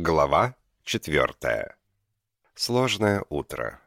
Глава четвертая. Сложное утро.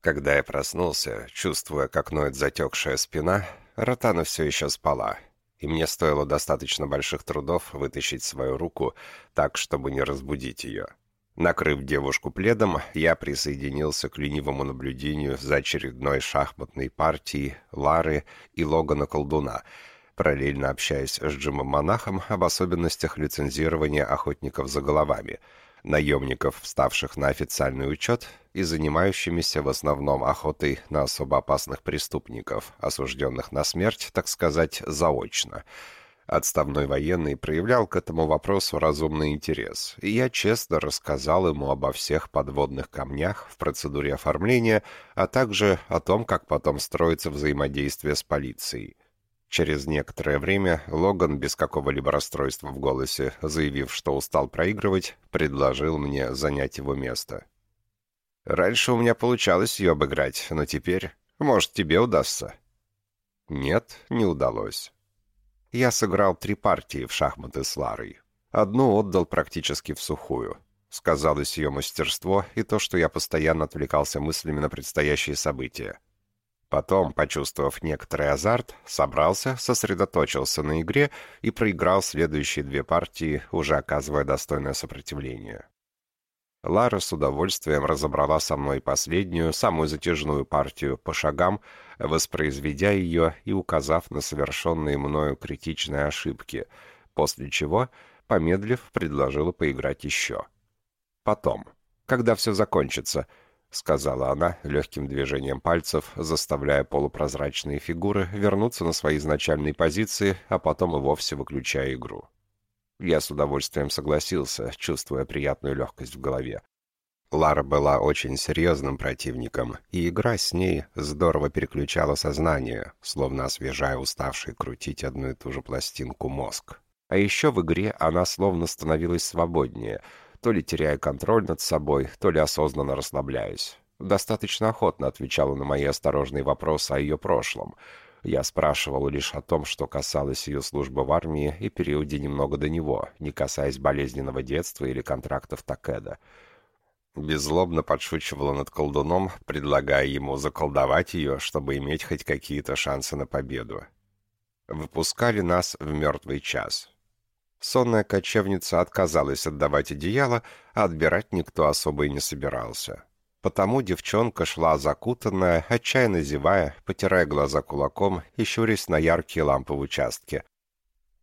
Когда я проснулся, чувствуя, как ноет затекшая спина, Ротана все еще спала, и мне стоило достаточно больших трудов вытащить свою руку так, чтобы не разбудить ее. Накрыв девушку пледом, я присоединился к ленивому наблюдению за очередной шахматной партией Лары и Логана Колдуна — параллельно общаясь с Джимом Монахом об особенностях лицензирования охотников за головами, наемников, вставших на официальный учет и занимающимися в основном охотой на особо опасных преступников, осужденных на смерть, так сказать, заочно. Отставной военный проявлял к этому вопросу разумный интерес, и я честно рассказал ему обо всех подводных камнях в процедуре оформления, а также о том, как потом строится взаимодействие с полицией. Через некоторое время Логан, без какого-либо расстройства в голосе, заявив, что устал проигрывать, предложил мне занять его место. «Раньше у меня получалось ее обыграть, но теперь, может, тебе удастся?» «Нет, не удалось. Я сыграл три партии в шахматы с Ларой. Одну отдал практически в сухую. Сказалось ее мастерство и то, что я постоянно отвлекался мыслями на предстоящие события. Потом, почувствовав некоторый азарт, собрался, сосредоточился на игре и проиграл следующие две партии, уже оказывая достойное сопротивление. Лара с удовольствием разобрала со мной последнюю, самую затяжную партию по шагам, воспроизведя ее и указав на совершенные мною критичные ошибки, после чего, помедлив, предложила поиграть еще. Потом, когда все закончится —— сказала она легким движением пальцев, заставляя полупрозрачные фигуры вернуться на свои изначальные позиции, а потом и вовсе выключая игру. Я с удовольствием согласился, чувствуя приятную легкость в голове. Лара была очень серьезным противником, и игра с ней здорово переключала сознание, словно освежая уставший крутить одну и ту же пластинку мозг. А еще в игре она словно становилась свободнее — то ли теряя контроль над собой, то ли осознанно расслабляясь. Достаточно охотно отвечала на мои осторожные вопросы о ее прошлом. Я спрашивал лишь о том, что касалось ее службы в армии и периоде немного до него, не касаясь болезненного детства или контрактов Такеда. Беззлобно подшучивала над колдуном, предлагая ему заколдовать ее, чтобы иметь хоть какие-то шансы на победу. Выпускали нас в мертвый час. Сонная кочевница отказалась отдавать одеяло, а отбирать никто особо и не собирался. Потому девчонка шла закутанная, отчаянно зевая, потирая глаза кулаком и щурясь на яркие лампы в участке.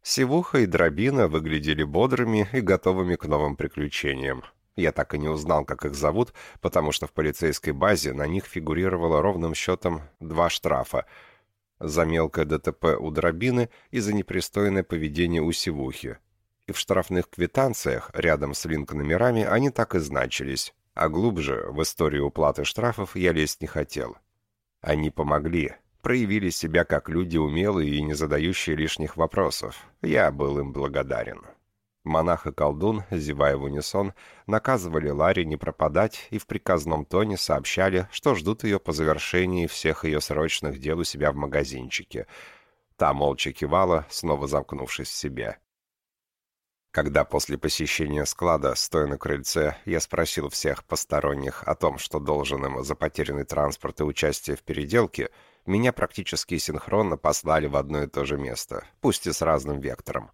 Сивуха и Дробина выглядели бодрыми и готовыми к новым приключениям. Я так и не узнал, как их зовут, потому что в полицейской базе на них фигурировало ровным счетом два штрафа — за мелкое ДТП у Дробины и за непристойное поведение у Сивухи, и в штрафных квитанциях рядом с линк-номерами они так и значились, а глубже в историю уплаты штрафов я лезть не хотел. Они помогли, проявили себя как люди умелые и не задающие лишних вопросов. Я был им благодарен. Монах и колдун, зевая в унисон, наказывали Ларе не пропадать и в приказном тоне сообщали, что ждут ее по завершении всех ее срочных дел у себя в магазинчике. Та молча кивала, снова замкнувшись в себе. Когда после посещения склада, стоя на крыльце, я спросил всех посторонних о том, что должен им за потерянный транспорт и участие в переделке, меня практически синхронно послали в одно и то же место, пусть и с разным вектором.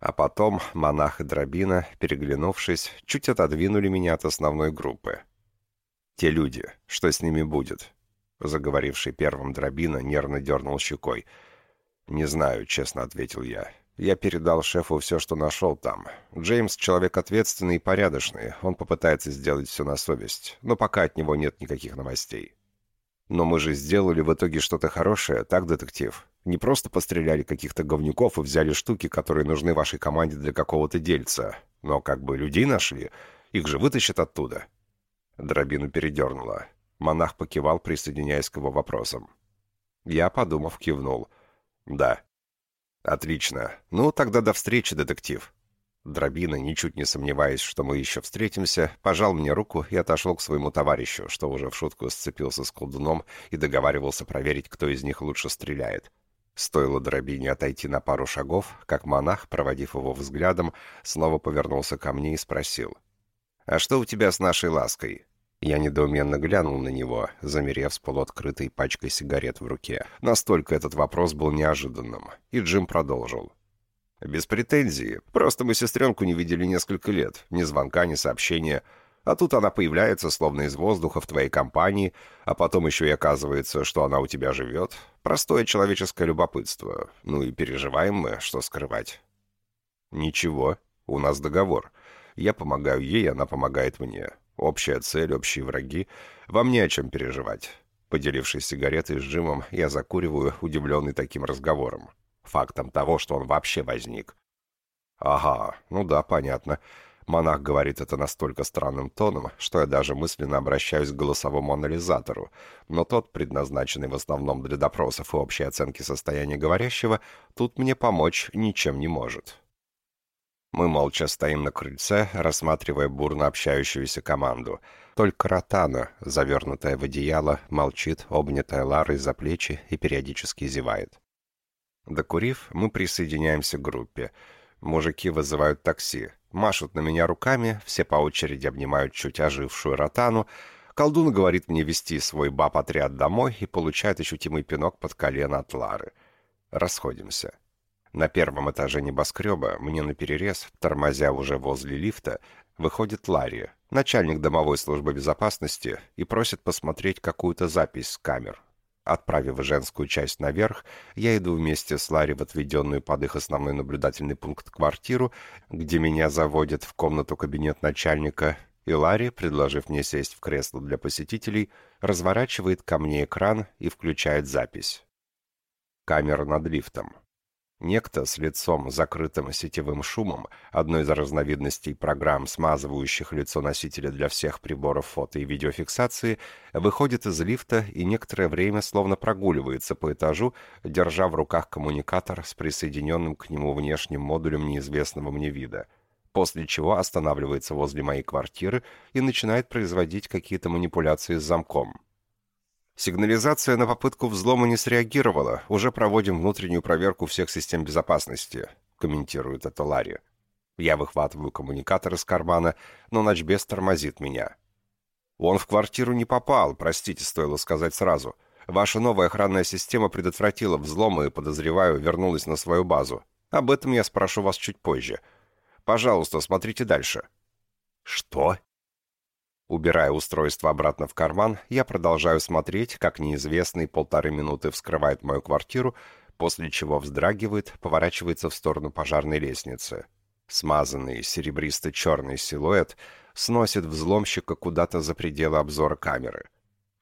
А потом монах и дробина, переглянувшись, чуть отодвинули меня от основной группы. «Те люди, что с ними будет?» Заговоривший первым дробина нервно дернул щекой. «Не знаю», — честно ответил я. Я передал шефу все, что нашел там. Джеймс — человек ответственный и порядочный. Он попытается сделать все на совесть. Но пока от него нет никаких новостей. Но мы же сделали в итоге что-то хорошее, так, детектив? Не просто постреляли каких-то говнюков и взяли штуки, которые нужны вашей команде для какого-то дельца. Но как бы людей нашли. Их же вытащат оттуда. Дробину передернула. Монах покивал, присоединяясь к его вопросам. Я, подумав, кивнул. «Да, «Отлично. Ну, тогда до встречи, детектив». Дробина, ничуть не сомневаясь, что мы еще встретимся, пожал мне руку и отошел к своему товарищу, что уже в шутку сцепился с колдуном и договаривался проверить, кто из них лучше стреляет. Стоило дробине отойти на пару шагов, как монах, проводив его взглядом, снова повернулся ко мне и спросил. «А что у тебя с нашей лаской?» Я недоуменно глянул на него, замерев с полуоткрытой пачкой сигарет в руке. Настолько этот вопрос был неожиданным. И Джим продолжил. «Без претензий. Просто мы сестренку не видели несколько лет. Ни звонка, ни сообщения. А тут она появляется, словно из воздуха, в твоей компании, а потом еще и оказывается, что она у тебя живет. Простое человеческое любопытство. Ну и переживаем мы, что скрывать». «Ничего. У нас договор. Я помогаю ей, она помогает мне. Общая цель, общие враги. Вам не о чем переживать. Поделившись сигаретой с Джимом, я закуриваю, удивленный таким разговором. Фактом того, что он вообще возник. Ага, ну да, понятно. Монах говорит это настолько странным тоном, что я даже мысленно обращаюсь к голосовому анализатору, но тот, предназначенный в основном для допросов и общей оценки состояния говорящего, тут мне помочь ничем не может. Мы молча стоим на крыльце, рассматривая бурно общающуюся команду. Только Ротана, завернутая в одеяло, молчит, обнятая Ларой за плечи и периодически зевает. Докурив, мы присоединяемся к группе. Мужики вызывают такси, машут на меня руками, все по очереди обнимают чуть ожившую Ротану. Колдун говорит мне вести свой баб-отряд домой и получает ощутимый пинок под колено от Лары. Расходимся. На первом этаже небоскреба мне наперерез, тормозя уже возле лифта, выходит Ларри, начальник домовой службы безопасности, и просит посмотреть какую-то запись с камер. Отправив женскую часть наверх, я иду вместе с Ларри в отведенную под их основной наблюдательный пункт квартиру, где меня заводят в комнату-кабинет начальника, и Ларри, предложив мне сесть в кресло для посетителей, разворачивает ко мне экран и включает запись. Камера над лифтом. Некто с лицом, закрытым сетевым шумом, одной из разновидностей программ, смазывающих лицо носителя для всех приборов фото и видеофиксации, выходит из лифта и некоторое время словно прогуливается по этажу, держа в руках коммуникатор с присоединенным к нему внешним модулем неизвестного мне вида, после чего останавливается возле моей квартиры и начинает производить какие-то манипуляции с замком. Сигнализация на попытку взлома не среагировала. Уже проводим внутреннюю проверку всех систем безопасности, комментирует это Ларри. Я выхватываю коммуникатор из кармана, но ночбес тормозит меня. Он в квартиру не попал, простите, стоило сказать сразу. Ваша новая охранная система предотвратила взлом и, подозреваю, вернулась на свою базу. Об этом я спрошу вас чуть позже. Пожалуйста, смотрите дальше. Что? Убирая устройство обратно в карман, я продолжаю смотреть, как неизвестный полторы минуты вскрывает мою квартиру, после чего вздрагивает, поворачивается в сторону пожарной лестницы. Смазанный серебристо-черный силуэт сносит взломщика куда-то за пределы обзора камеры.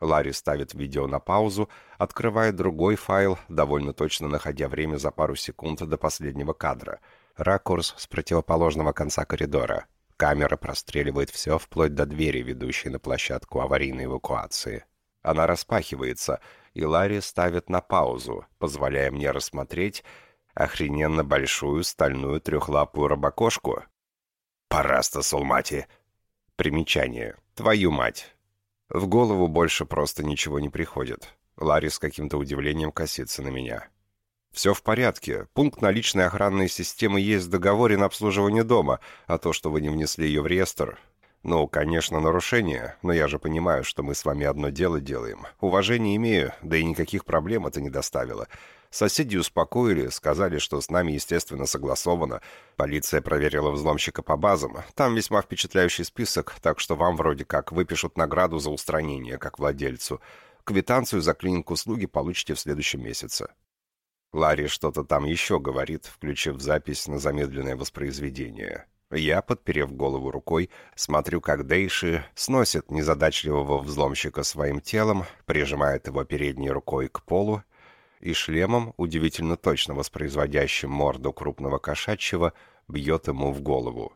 Ларри ставит видео на паузу, открывает другой файл, довольно точно находя время за пару секунд до последнего кадра. Ракурс с противоположного конца коридора. Камера простреливает все вплоть до двери, ведущей на площадку аварийной эвакуации. Она распахивается, и Ларри ставит на паузу, позволяя мне рассмотреть охрененно большую стальную трехлапую рабокошку. «Параста, Сулмати!» Примечание. «Твою мать!» В голову больше просто ничего не приходит. Ларри с каким-то удивлением косится на меня. «Все в порядке. Пункт наличной охранной системы есть в договоре на обслуживание дома, а то, что вы не внесли ее в реестр...» «Ну, конечно, нарушение, но я же понимаю, что мы с вами одно дело делаем. Уважение имею, да и никаких проблем это не доставило. Соседи успокоили, сказали, что с нами, естественно, согласовано. Полиция проверила взломщика по базам. Там весьма впечатляющий список, так что вам вроде как выпишут награду за устранение, как владельцу. Квитанцию за клиник услуги получите в следующем месяце. Ларри что-то там еще говорит, включив запись на замедленное воспроизведение. Я, подперев голову рукой, смотрю, как Дейши сносит незадачливого взломщика своим телом, прижимает его передней рукой к полу и шлемом, удивительно точно воспроизводящим морду крупного кошачьего, бьет ему в голову.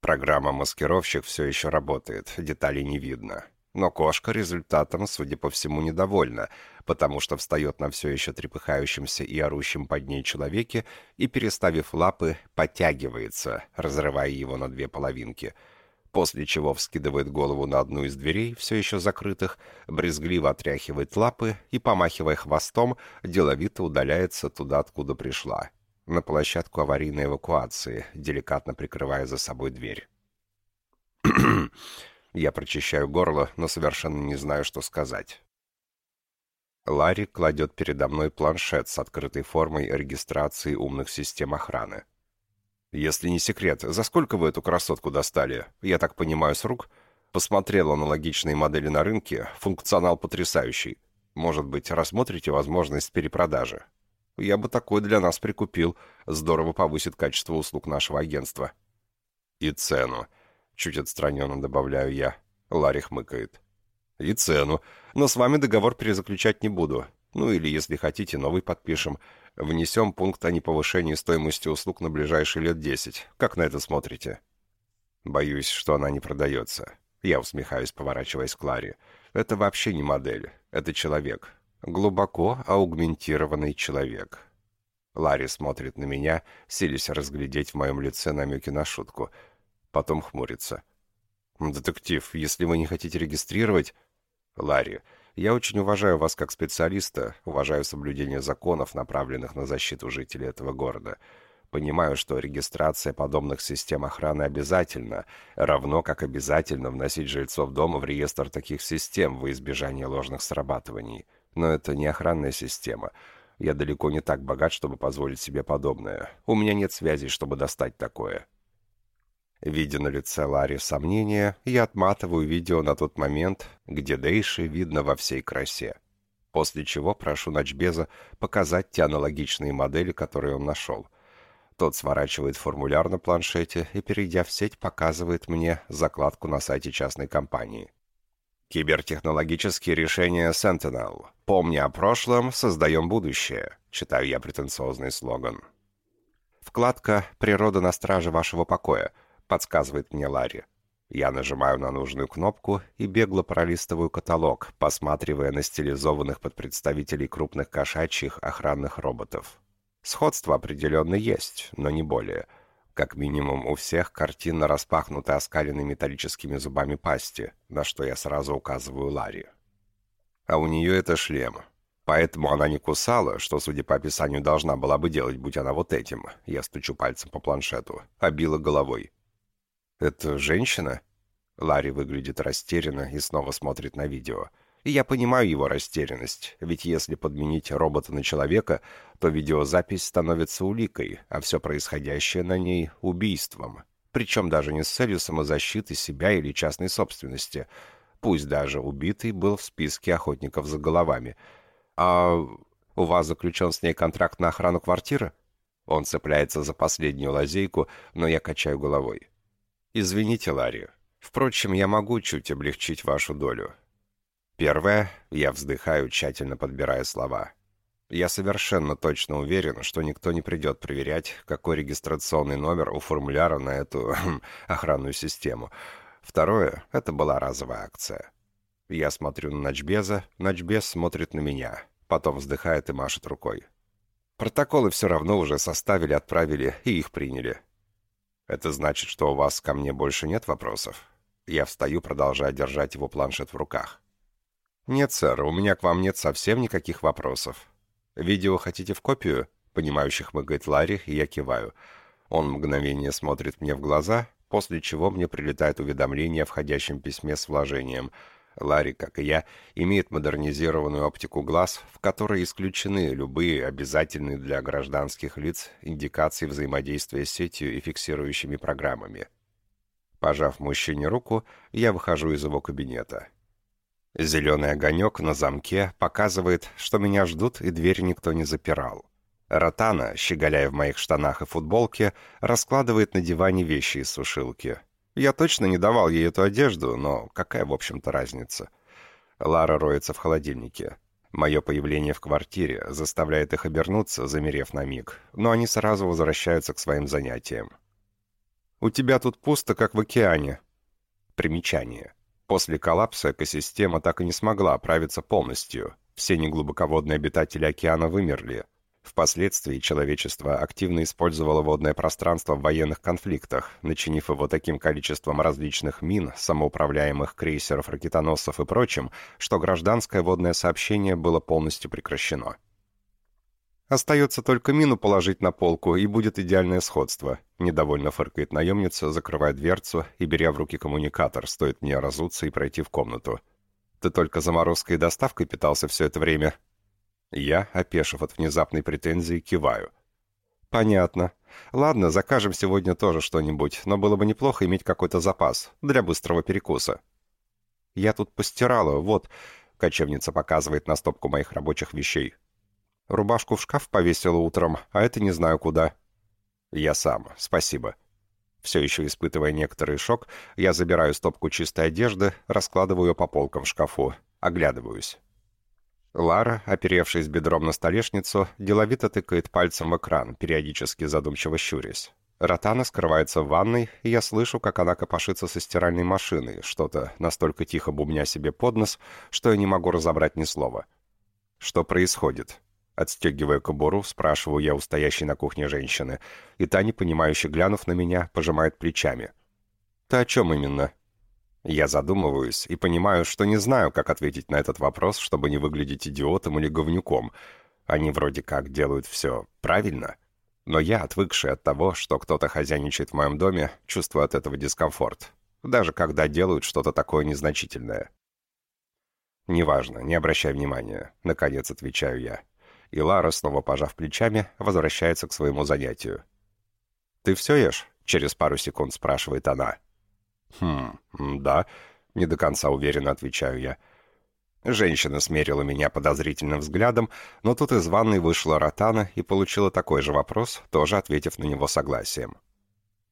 Программа «Маскировщик» все еще работает, деталей не видно. Но кошка результатом, судя по всему, недовольна, потому что встает на все еще трепыхающемся и орущем под ней человеке и, переставив лапы, подтягивается, разрывая его на две половинки. после чего вскидывает голову на одну из дверей, все еще закрытых, брезгливо отряхивает лапы и, помахивая хвостом, деловито удаляется туда, откуда пришла, на площадку аварийной эвакуации, деликатно прикрывая за собой дверь. Я прочищаю горло, но совершенно не знаю, что сказать. Ларри кладет передо мной планшет с открытой формой регистрации умных систем охраны. «Если не секрет, за сколько вы эту красотку достали? Я так понимаю, с рук?» Посмотрел аналогичные модели на рынке, функционал потрясающий. Может быть, рассмотрите возможность перепродажи? Я бы такой для нас прикупил. Здорово повысит качество услуг нашего агентства. И цену. Чуть отстраненно добавляю я. Ларри хмыкает. И цену. Но с вами договор перезаключать не буду. Ну или, если хотите, новый подпишем. Внесем пункт о неповышении стоимости услуг на ближайшие лет десять. Как на это смотрите?» «Боюсь, что она не продается». Я усмехаюсь, поворачиваясь к Ларе. «Это вообще не модель. Это человек. Глубоко аугментированный человек». Ларри смотрит на меня, силясь разглядеть в моем лице намеки на шутку. Потом хмурится. «Детектив, если вы не хотите регистрировать...» «Ларри, я очень уважаю вас как специалиста, уважаю соблюдение законов, направленных на защиту жителей этого города. Понимаю, что регистрация подобных систем охраны обязательна, равно как обязательно вносить жильцов дома в реестр таких систем во избежание ложных срабатываний. Но это не охранная система. Я далеко не так богат, чтобы позволить себе подобное. У меня нет связей, чтобы достать такое. Видя на лице Ларри сомнения, я отматываю видео на тот момент, где Дейши видно во всей красе. После чего прошу Ночбеза показать те аналогичные модели, которые он нашел. Тот сворачивает формуляр на планшете и, перейдя в сеть, показывает мне закладку на сайте частной компании. «Кибертехнологические решения Sentinel. Помни о прошлом, создаем будущее», — читаю я претенциозный слоган. Вкладка «Природа на страже вашего покоя» — подсказывает мне Ларри. Я нажимаю на нужную кнопку и бегло пролистываю каталог, посматривая на стилизованных под представителей крупных кошачьих охранных роботов. Сходство определенно есть, но не более. Как минимум, у всех картинно распахнуты оскаленные металлическими зубами пасти, на что я сразу указываю Ларри. А у нее это шлем. Поэтому она не кусала, что, судя по описанию, должна была бы делать, будь она вот этим. Я стучу пальцем по планшету, а била головой. «Это женщина?» Ларри выглядит растерянно и снова смотрит на видео. И я понимаю его растерянность, ведь если подменить робота на человека, то видеозапись становится уликой, а все происходящее на ней — убийством. Причем даже не с целью самозащиты себя или частной собственности. Пусть даже убитый был в списке охотников за головами. «А у вас заключен с ней контракт на охрану квартиры?» Он цепляется за последнюю лазейку, но я качаю головой. «Извините, Ларри. Впрочем, я могу чуть облегчить вашу долю». Первое, я вздыхаю, тщательно подбирая слова. Я совершенно точно уверен, что никто не придет проверять, какой регистрационный номер у формуляра на эту охранную систему. Второе, это была разовая акция. Я смотрю на Ночбеза, Ночбез смотрит на меня, потом вздыхает и машет рукой. Протоколы все равно уже составили, отправили и их приняли. «Это значит, что у вас ко мне больше нет вопросов?» Я встаю, продолжая держать его планшет в руках. «Нет, сэр, у меня к вам нет совсем никаких вопросов. Видео хотите в копию?» Понимающих мыгает Ларри, и я киваю. Он мгновение смотрит мне в глаза, после чего мне прилетает уведомление о входящем письме с вложением — Ларри, как и я, имеет модернизированную оптику глаз, в которой исключены любые обязательные для гражданских лиц индикации взаимодействия с сетью и фиксирующими программами. Пожав мужчине руку, я выхожу из его кабинета. Зеленый огонек на замке показывает, что меня ждут и дверь никто не запирал. Ротана, щеголяя в моих штанах и футболке, раскладывает на диване вещи из сушилки. Я точно не давал ей эту одежду, но какая, в общем-то, разница? Лара роется в холодильнике. Мое появление в квартире заставляет их обернуться, замерев на миг, но они сразу возвращаются к своим занятиям. «У тебя тут пусто, как в океане». Примечание. После коллапса экосистема так и не смогла оправиться полностью. Все неглубоководные обитатели океана вымерли. Впоследствии человечество активно использовало водное пространство в военных конфликтах, начинив его таким количеством различных мин, самоуправляемых крейсеров, ракетоносцев и прочим, что гражданское водное сообщение было полностью прекращено. «Остается только мину положить на полку, и будет идеальное сходство», — недовольно фыркает наемница, закрывая дверцу и беря в руки коммуникатор, стоит мне разуться и пройти в комнату. «Ты только заморозкой и доставкой питался все это время?» Я, опешив от внезапной претензии, киваю. «Понятно. Ладно, закажем сегодня тоже что-нибудь, но было бы неплохо иметь какой-то запас для быстрого перекуса». «Я тут постирала, вот...» — кочевница показывает на стопку моих рабочих вещей. «Рубашку в шкаф повесила утром, а это не знаю куда». «Я сам, спасибо». Все еще испытывая некоторый шок, я забираю стопку чистой одежды, раскладываю по полкам в шкафу, оглядываюсь. Лара, оперевшись бедром на столешницу, деловито тыкает пальцем в экран, периодически задумчиво щурясь. Ротана скрывается в ванной, и я слышу, как она копошится со стиральной машиной, что-то настолько тихо бубня себе под нос, что я не могу разобрать ни слова. «Что происходит?» Отстегивая кобуру, спрашиваю я у стоящей на кухне женщины, и та, непонимающе глянув на меня, пожимает плечами. «Ты о чем именно?» Я задумываюсь и понимаю, что не знаю, как ответить на этот вопрос, чтобы не выглядеть идиотом или говнюком. Они вроде как делают все правильно. Но я, отвыкший от того, что кто-то хозяйничает в моем доме, чувствую от этого дискомфорт. Даже когда делают что-то такое незначительное. «Неважно, не обращай внимания», — наконец отвечаю я. И Лара, снова пожав плечами, возвращается к своему занятию. «Ты все ешь?» — через пару секунд спрашивает она. «Хм, да», — не до конца уверенно отвечаю я. Женщина смерила меня подозрительным взглядом, но тут из ванной вышла Ротана и получила такой же вопрос, тоже ответив на него согласием.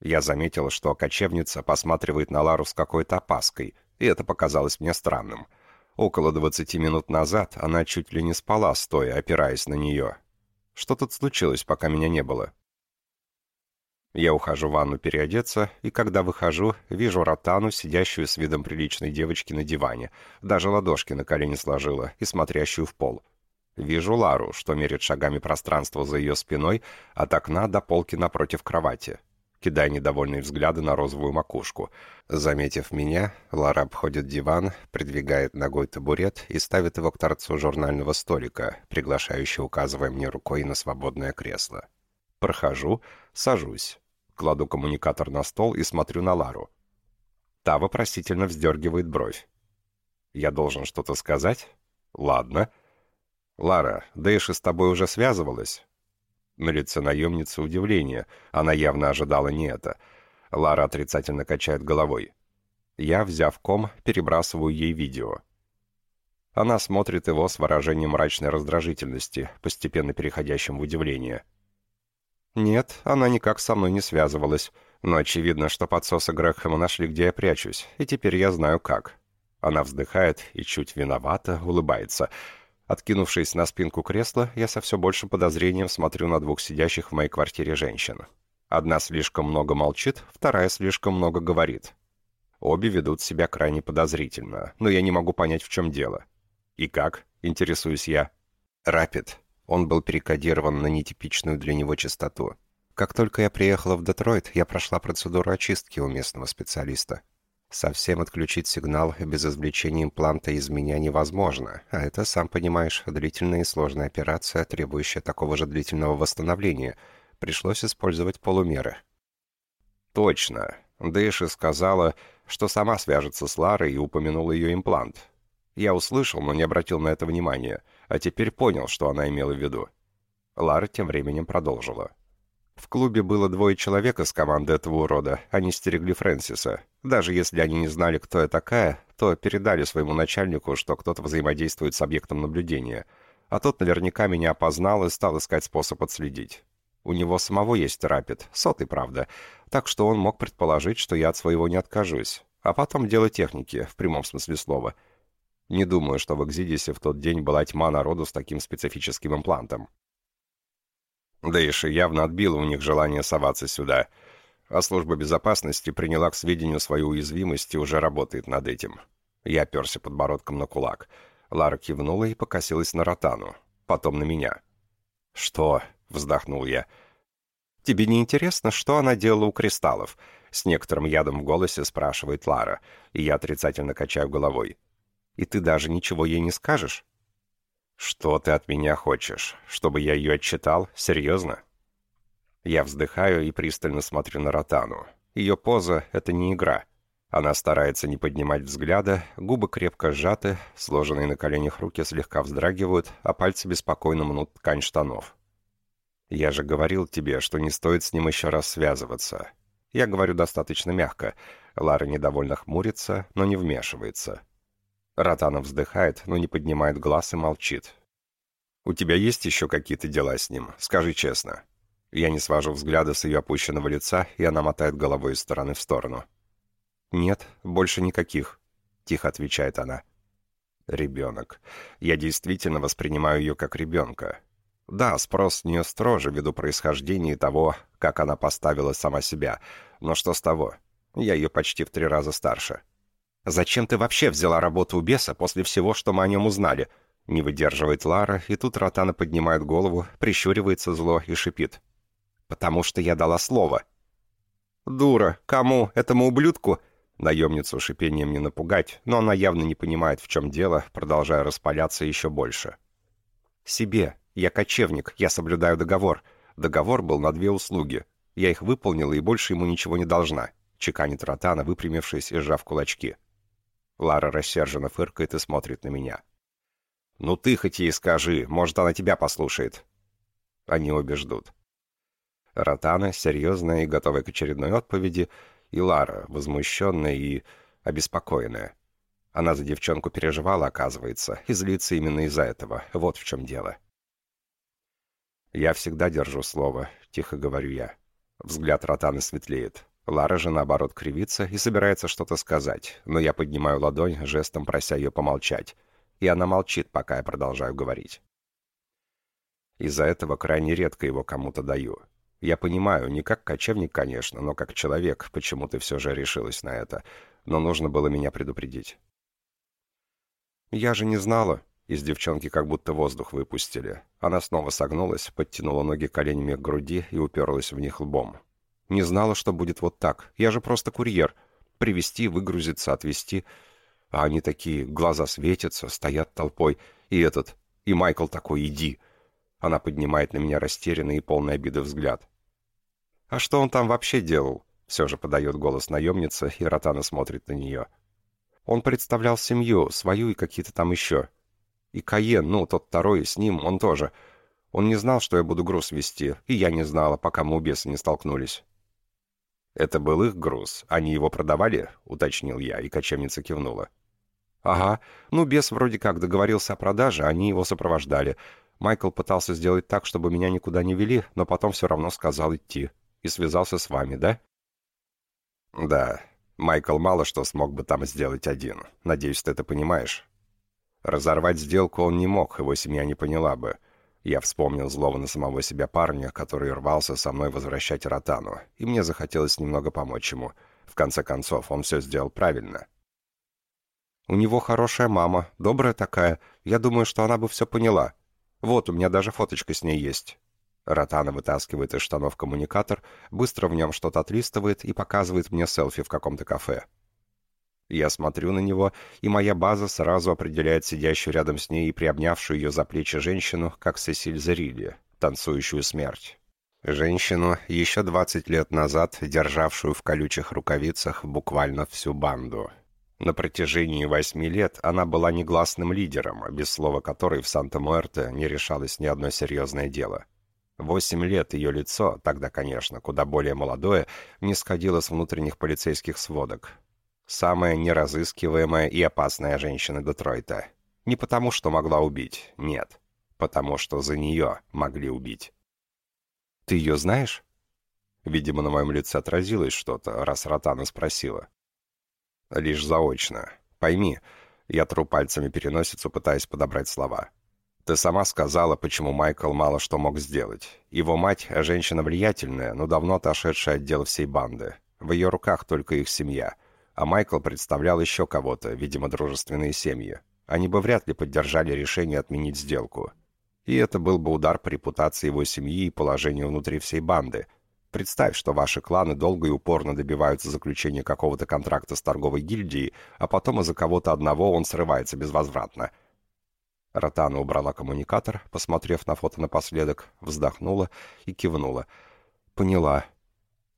Я заметила, что кочевница посматривает на Лару с какой-то опаской, и это показалось мне странным. Около двадцати минут назад она чуть ли не спала, стоя, опираясь на нее. Что тут случилось, пока меня не было? Я ухожу в ванну переодеться, и когда выхожу, вижу Ротану, сидящую с видом приличной девочки на диване, даже ладошки на колени сложила и смотрящую в пол. Вижу Лару, что мерит шагами пространство за ее спиной, от окна до полки напротив кровати, кидая недовольные взгляды на розовую макушку. Заметив меня, Лара обходит диван, придвигает ногой табурет и ставит его к торцу журнального столика, приглашающе указывая мне рукой на свободное кресло. Прохожу, сажусь. Кладу коммуникатор на стол и смотрю на Лару. Та вопросительно вздергивает бровь. «Я должен что-то сказать?» «Ладно». «Лара, Дэйши с тобой уже связывалась?» На лице наемницы удивление. Она явно ожидала не это. Лара отрицательно качает головой. Я, взяв ком, перебрасываю ей видео. Она смотрит его с выражением мрачной раздражительности, постепенно переходящим в удивление. Нет, она никак со мной не связывалась. Но очевидно, что подсосы Грэхэма нашли, где я прячусь, и теперь я знаю как. Она вздыхает и чуть виновата, улыбается. Откинувшись на спинку кресла, я со все большим подозрением смотрю на двух сидящих в моей квартире женщин. Одна слишком много молчит, вторая слишком много говорит. Обе ведут себя крайне подозрительно, но я не могу понять, в чем дело. «И как?» — интересуюсь я. «Рапид», он был перекодирован на нетипичную для него частоту. Как только я приехала в Детройт, я прошла процедуру очистки у местного специалиста. Совсем отключить сигнал без извлечения импланта из меня невозможно, а это, сам понимаешь, длительная и сложная операция, требующая такого же длительного восстановления. Пришлось использовать полумеры. Точно. Дэши сказала, что сама свяжется с Ларой и упомянула ее имплант. Я услышал, но не обратил на это внимания — а теперь понял, что она имела в виду. Лара тем временем продолжила. В клубе было двое человек из команды этого урода, они стерегли Фрэнсиса. Даже если они не знали, кто я такая, то передали своему начальнику, что кто-то взаимодействует с объектом наблюдения. А тот наверняка меня опознал и стал искать способ отследить. У него самого есть рапид, сотый, правда, так что он мог предположить, что я от своего не откажусь. А потом дело техники, в прямом смысле слова — не думаю, что в Экзидисе в тот день была тьма народу с таким специфическим имплантом. Дэйши явно отбила у них желание соваться сюда, а служба безопасности приняла к сведению свою уязвимость и уже работает над этим. Я оперся подбородком на кулак. Лара кивнула и покосилась на Ротану, потом на меня. «Что?» — вздохнул я. «Тебе не интересно, что она делала у кристаллов?» С некоторым ядом в голосе спрашивает Лара, и я отрицательно качаю головой. «И ты даже ничего ей не скажешь?» «Что ты от меня хочешь? Чтобы я ее отчитал? Серьезно?» Я вздыхаю и пристально смотрю на Ротану. Ее поза — это не игра. Она старается не поднимать взгляда, губы крепко сжаты, сложенные на коленях руки слегка вздрагивают, а пальцы беспокойно мнут ткань штанов. «Я же говорил тебе, что не стоит с ним еще раз связываться». Я говорю достаточно мягко. Лара недовольно хмурится, но не вмешивается. Ротана вздыхает, но не поднимает глаз и молчит. «У тебя есть еще какие-то дела с ним? Скажи честно». Я не свожу взгляда с ее опущенного лица, и она мотает головой из стороны в сторону. «Нет, больше никаких», — тихо отвечает она. «Ребенок. Я действительно воспринимаю ее как ребенка. Да, спрос с нее строже ввиду происхождения и того, как она поставила сама себя. Но что с того? Я ее почти в три раза старше». «Зачем ты вообще взяла работу у беса после всего, что мы о нем узнали?» Не выдерживает Лара, и тут Ротана поднимает голову, прищуривается зло и шипит. «Потому что я дала слово». «Дура! Кому? Этому ублюдку?» Наемницу шипением не напугать, но она явно не понимает, в чем дело, продолжая распаляться еще больше. «Себе. Я кочевник, я соблюдаю договор. Договор был на две услуги. Я их выполнила и больше ему ничего не должна», — чеканит Ротана, выпрямившись и сжав кулачки. Лара рассерженно фыркает и смотрит на меня. «Ну ты хоть ей скажи, может, она тебя послушает». Они обе ждут. Ротана, серьезная и готовая к очередной отповеди, и Лара, возмущенная и обеспокоенная. Она за девчонку переживала, оказывается, и злится именно из-за этого. Вот в чем дело. «Я всегда держу слово», — тихо говорю я. Взгляд Ротаны светлеет. Лара же, наоборот, кривится и собирается что-то сказать, но я поднимаю ладонь, жестом прося ее помолчать. И она молчит, пока я продолжаю говорить. Из-за этого крайне редко его кому-то даю. Я понимаю, не как кочевник, конечно, но как человек, почему ты все же решилась на это. Но нужно было меня предупредить. Я же не знала. Из девчонки как будто воздух выпустили. Она снова согнулась, подтянула ноги коленями к груди и уперлась в них лбом. Не знала, что будет вот так. Я же просто курьер. Привезти, выгрузиться, отвезти. А они такие, глаза светятся, стоят толпой. И этот, и Майкл такой, иди. Она поднимает на меня растерянный и полный обиды взгляд. «А что он там вообще делал?» Все же подает голос наемница, и Ротана смотрит на нее. «Он представлял семью, свою и какие-то там еще. И Каен, ну, тот второй, с ним, он тоже. Он не знал, что я буду груз вести, и я не знала, пока мы у беса не столкнулись». «Это был их груз. Они его продавали?» — уточнил я, и кочевница кивнула. «Ага. Ну, бес вроде как договорился о продаже, они его сопровождали. Майкл пытался сделать так, чтобы меня никуда не вели, но потом все равно сказал идти и связался с вами, да?» «Да. Майкл мало что смог бы там сделать один. Надеюсь, ты это понимаешь. Разорвать сделку он не мог, его семья не поняла бы. Я вспомнил злого на самого себя парня, который рвался со мной возвращать Ротану, и мне захотелось немного помочь ему. В конце концов, он все сделал правильно». «У него хорошая мама, добрая такая. Я думаю, что она бы все поняла. Вот, у меня даже фоточка с ней есть. Ротана вытаскивает из штанов коммуникатор, быстро в нем что-то отлистывает и показывает мне селфи в каком-то кафе. Я смотрю на него, и моя база сразу определяет сидящую рядом с ней и приобнявшую ее за плечи женщину, как Сесиль Зарилли, танцующую смерть. Женщину, еще 20 лет назад державшую в колючих рукавицах буквально всю банду. На протяжении восьми лет она была негласным лидером, без слова которой в Санта-Муэрте не решалось ни одно серьезное дело. Восемь лет ее лицо, тогда, конечно, куда более молодое, не сходило с внутренних полицейских сводок. Самая неразыскиваемая и опасная женщина Детройта. Не потому, что могла убить, нет. Потому, что за нее могли убить. «Ты ее знаешь?» Видимо, на моем лице отразилось что-то, раз Ротана спросила. «Лишь заочно. Пойми, я тру пальцами переносицу, пытаясь подобрать слова. Ты сама сказала, почему Майкл мало что мог сделать. Его мать – женщина влиятельная, но давно отошедшая от дел всей банды. В ее руках только их семья. А Майкл представлял еще кого-то, видимо, дружественные семьи. Они бы вряд ли поддержали решение отменить сделку. И это был бы удар по репутации его семьи и положению внутри всей банды. Представь, что ваши кланы долго и упорно добиваются заключения какого-то контракта с торговой гильдией, а потом из-за кого-то одного он срывается безвозвратно. Ротана убрала коммуникатор, посмотрев на фото напоследок, вздохнула и кивнула. «Поняла».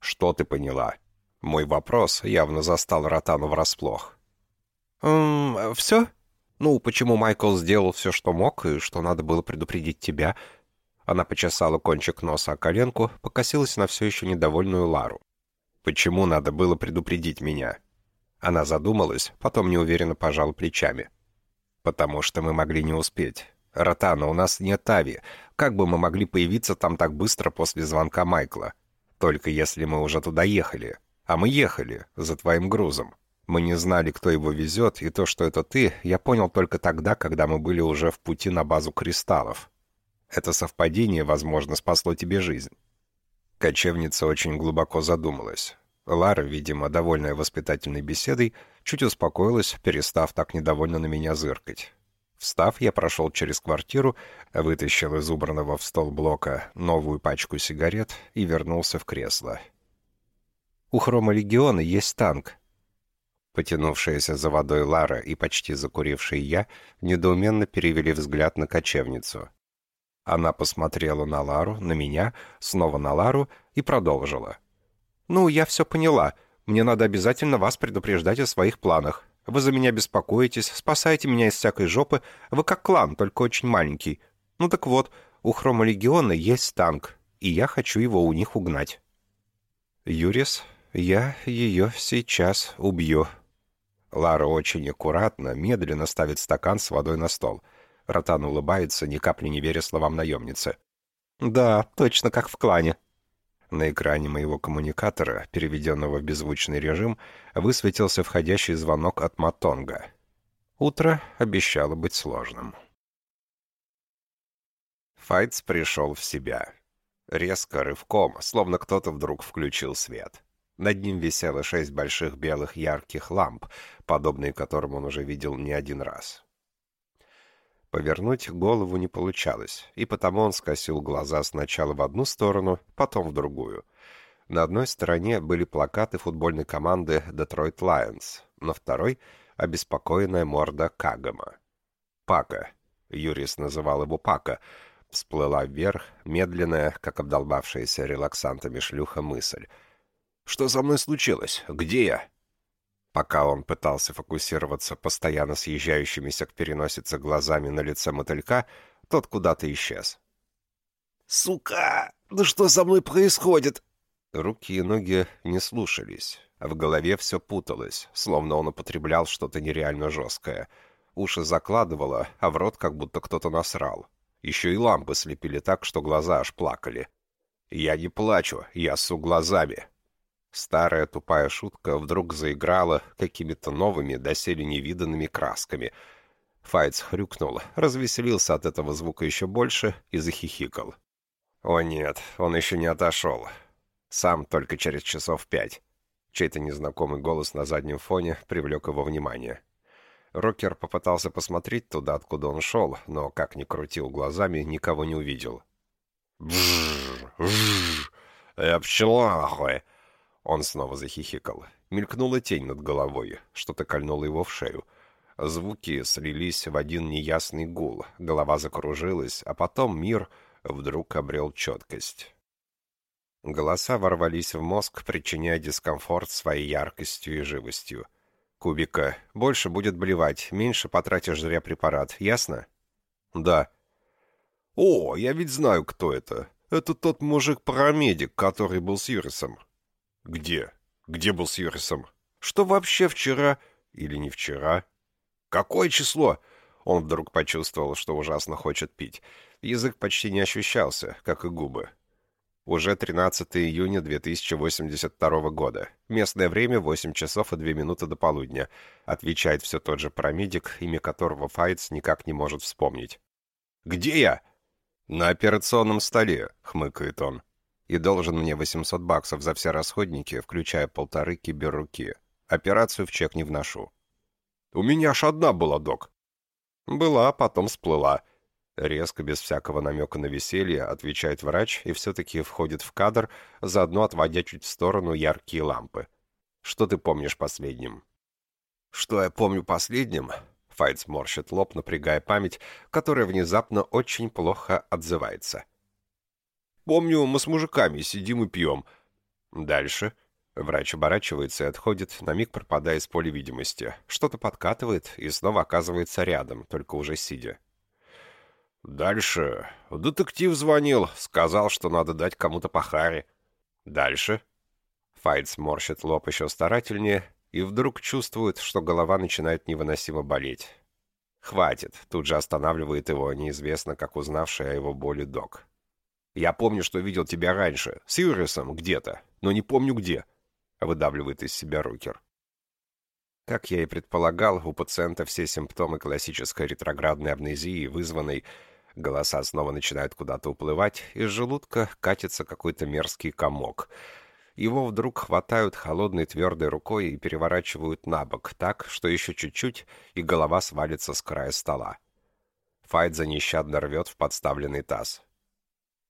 «Что ты поняла?» Мой вопрос явно застал Ротану врасплох. «Эм, все?» «Ну, почему Майкл сделал все, что мог, и что надо было предупредить тебя?» Она почесала кончик носа о коленку, покосилась на все еще недовольную Лару. «Почему надо было предупредить меня?» Она задумалась, потом неуверенно пожала плечами. «Потому что мы могли не успеть. Ротана, у нас нет Тави. Как бы мы могли появиться там так быстро после звонка Майкла? Только если мы уже туда ехали. А мы ехали, за твоим грузом. Мы не знали, кто его везет, и то, что это ты, я понял только тогда, когда мы были уже в пути на базу кристаллов. Это совпадение, возможно, спасло тебе жизнь». Кочевница очень глубоко задумалась. Лара, видимо, довольная воспитательной беседой, чуть успокоилась, перестав так недовольно на меня зыркать. Встав, я прошел через квартиру, вытащил из убранного в стол блока новую пачку сигарет и вернулся в кресло. «У Хрома Легиона есть танк», Потянувшаяся за водой Лара и почти закуривший я недоуменно перевели взгляд на кочевницу. Она посмотрела на Лару, на меня, снова на Лару и продолжила. «Ну, я все поняла. Мне надо обязательно вас предупреждать о своих планах. Вы за меня беспокоитесь, спасаете меня из всякой жопы. Вы как клан, только очень маленький. Ну так вот, у Хрома Легиона есть танк, и я хочу его у них угнать». «Юрис, я ее сейчас убью», Лара очень аккуратно, медленно ставит стакан с водой на стол. Ротан улыбается, ни капли не веря словам наемницы. «Да, точно как в клане». На экране моего коммуникатора, переведенного в беззвучный режим, высветился входящий звонок от Матонга. Утро обещало быть сложным. Файтс пришел в себя. Резко, рывком, словно кто-то вдруг включил свет. Над ним висело шесть больших белых ярких ламп, подобные которым он уже видел не один раз. Повернуть голову не получалось, и потому он скосил глаза сначала в одну сторону, потом в другую. На одной стороне были плакаты футбольной команды Detroit Lions, на второй — обеспокоенная морда Кагама. «Пака», — Юрис называл его Пака, всплыла вверх, медленная, как обдолбавшаяся релаксантами шлюха мысль — что со мной случилось? Где я?» Пока он пытался фокусироваться постоянно съезжающимися к переносице глазами на лице мотылька, тот куда-то исчез. «Сука! Да что со мной происходит?» Руки и ноги не слушались. В голове все путалось, словно он употреблял что-то нереально жесткое. Уши закладывало, а в рот как будто кто-то насрал. Еще и лампы слепили так, что глаза аж плакали. «Я не плачу, я су глазами. Старая тупая шутка вдруг заиграла какими-то новыми, доселе невиданными красками. Файтс хрюкнул, развеселился от этого звука еще больше и захихикал. «О нет, он еще не отошел. Сам только через часов пять». Чей-то незнакомый голос на заднем фоне привлек его внимание. Рокер попытался посмотреть туда, откуда он шел, но, как ни крутил глазами, никого не увидел. «Бжжж! Бжжж! Я пчела, нахуй!» Он снова захихикал. Мелькнула тень над головой, что-то кольнуло его в шею. Звуки слились в один неясный гул, голова закружилась, а потом мир вдруг обрел четкость. Голоса ворвались в мозг, причиняя дискомфорт своей яркостью и живостью. «Кубика, больше будет блевать, меньше потратишь зря препарат, ясно?» «Да». «О, я ведь знаю, кто это. Это тот мужик-парамедик, который был с Юрисом. «Где? Где был с Юрисом? Что вообще вчера? Или не вчера? Какое число?» Он вдруг почувствовал, что ужасно хочет пить. Язык почти не ощущался, как и губы. Уже 13 июня 2082 года. Местное время 8 часов и 2 минуты до полудня. Отвечает все тот же парамедик, имя которого Файтс никак не может вспомнить. «Где я?» «На операционном столе», — хмыкает он и должен мне 800 баксов за все расходники, включая полторы киберруки. Операцию в чек не вношу. «У меня аж одна была, док». «Была, потом сплыла». Резко, без всякого намека на веселье, отвечает врач и все-таки входит в кадр, заодно отводя чуть в сторону яркие лампы. Что ты помнишь последним? Что я помню последним? Файт морщит лоб, напрягая память, которая внезапно очень плохо отзывается. Помню, мы с мужиками сидим и пьем. Дальше. Врач оборачивается и отходит, на миг пропадая из поля видимости. Что-то подкатывает и снова оказывается рядом, только уже сидя. Дальше. Детектив звонил, сказал, что надо дать кому-то по харе. Дальше. Файт морщит лоб еще старательнее и вдруг чувствует, что голова начинает невыносимо болеть. «Хватит», — тут же останавливает его неизвестно, как узнавший о его боли док. «Я помню, что видел тебя раньше, с Юрисом где-то, но не помню где», — выдавливает из себя Рукер. Как я и предполагал, у пациента все симптомы классической ретроградной амнезии, вызванной Голоса снова начинают куда-то уплывать, из желудка катится какой-то мерзкий комок. Его вдруг хватают холодной твердой рукой и переворачивают на бок так, что еще чуть-чуть, и голова свалится с края стола. Файдза нещадно рвет в подставленный таз.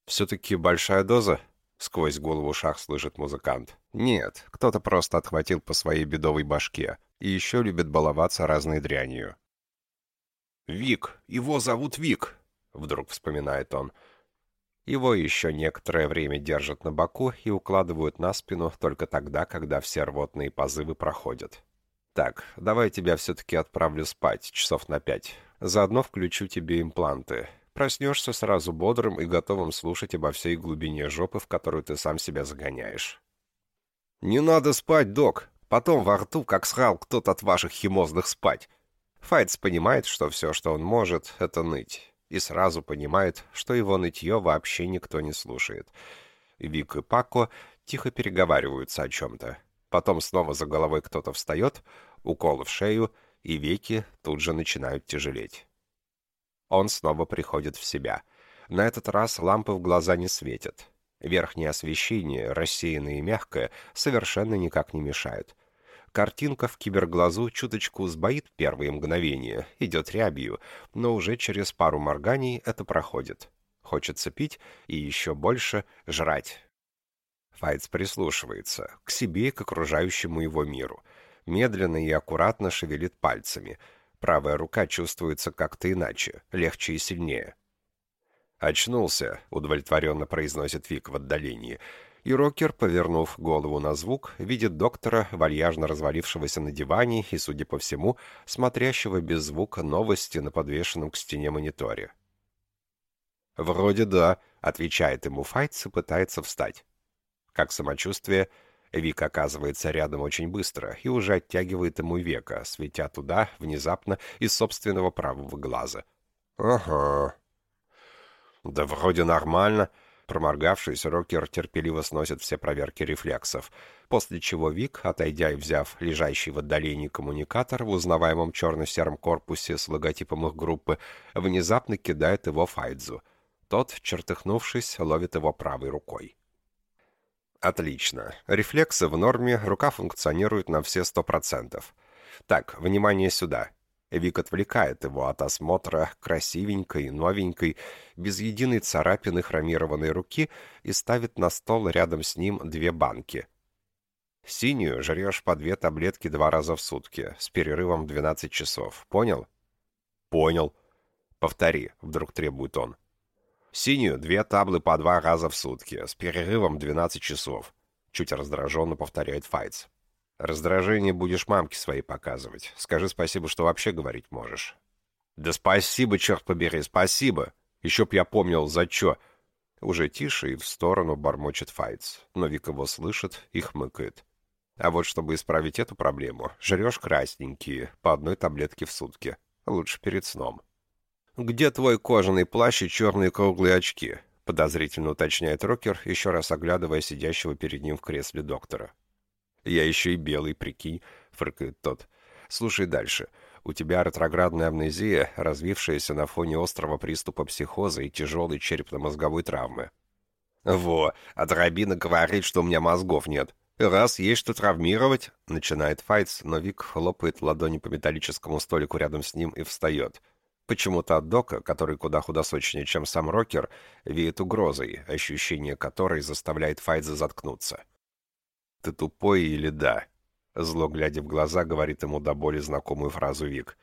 «Все-таки большая доза?» — сквозь голову шах слышит музыкант. «Нет, кто-то просто отхватил по своей бедовой башке и еще любит баловаться разной дрянью». «Вик! Его зовут Вик!» вдруг вспоминает он. Его еще некоторое время держат на боку и укладывают на спину только тогда, когда все рвотные позывы проходят. «Так, давай тебя все-таки отправлю спать, часов на пять. Заодно включу тебе импланты. Проснешься сразу бодрым и готовым слушать обо всей глубине жопы, в которую ты сам себя загоняешь». «Не надо спать, док. Потом во рту, как срал кто-то от ваших химозных спать». Файтс понимает, что все, что он может, — это ныть и сразу понимает, что его нытье вообще никто не слушает. Вик и Пако тихо переговариваются о чем-то. Потом снова за головой кто-то встает, укол в шею, и веки тут же начинают тяжелеть. Он снова приходит в себя. На этот раз лампы в глаза не светят. Верхнее освещение, рассеянное и мягкое, совершенно никак не мешают. Картинка в киберглазу чуточку сбоит первые мгновения, идет рябью, но уже через пару морганий это проходит. Хочется пить и еще больше жрать. Файтс прислушивается к себе и к окружающему его миру. Медленно и аккуратно шевелит пальцами. Правая рука чувствуется как-то иначе, легче и сильнее. «Очнулся», — удовлетворенно произносит Вик в отдалении, — и Рокер, повернув голову на звук, видит доктора, вальяжно развалившегося на диване и, судя по всему, смотрящего без звука новости на подвешенном к стене мониторе. «Вроде да», — отвечает ему Файтс и пытается встать. Как самочувствие, Вик оказывается рядом очень быстро и уже оттягивает ему века, светя туда, внезапно, из собственного правого глаза. «Ага». «Да вроде нормально», Проморгавшись, Рокер терпеливо сносит все проверки рефлексов, после чего Вик, отойдя и взяв лежащий в отдалении коммуникатор в узнаваемом черно-сером корпусе с логотипом их группы, внезапно кидает его Файдзу. Тот, чертыхнувшись, ловит его правой рукой. Отлично. Рефлексы в норме, рука функционирует на все сто процентов. Так, внимание сюда. Вик отвлекает его от осмотра красивенькой, новенькой, без единой царапины хромированной руки и ставит на стол рядом с ним две банки. Синюю жрешь по две таблетки два раза в сутки, с перерывом 12 часов. Понял? Понял. Повтори, вдруг требует он. Синюю две таблы по два раза в сутки, с перерывом 12 часов. Чуть раздраженно повторяет Файтс. Раздражение будешь мамке своей показывать. Скажи спасибо, что вообще говорить можешь. Да спасибо, черт побери, спасибо. Еще б я помнил, за чё. Уже тише и в сторону бормочет Файтс. Но Вик его слышит и хмыкает. А вот чтобы исправить эту проблему, жрешь красненькие, по одной таблетке в сутки. Лучше перед сном. «Где твой кожаный плащ и черные круглые очки?» подозрительно уточняет Рокер, еще раз оглядывая сидящего перед ним в кресле доктора. «Я еще и белый, прикинь», — фыркает тот. «Слушай дальше. У тебя ретроградная амнезия, развившаяся на фоне острого приступа психоза и тяжелой черепно-мозговой травмы». «Во, а Дробина говорит, что у меня мозгов нет. Раз есть что травмировать», — начинает Файтс, но Вик хлопает ладони по металлическому столику рядом с ним и встает. Почему-то от Дока, который куда худосочнее, чем сам Рокер, веет угрозой, ощущение которой заставляет Файдза заткнуться. «Ты тупой или да?» Зло, глядя в глаза, говорит ему до боли знакомую фразу Вик.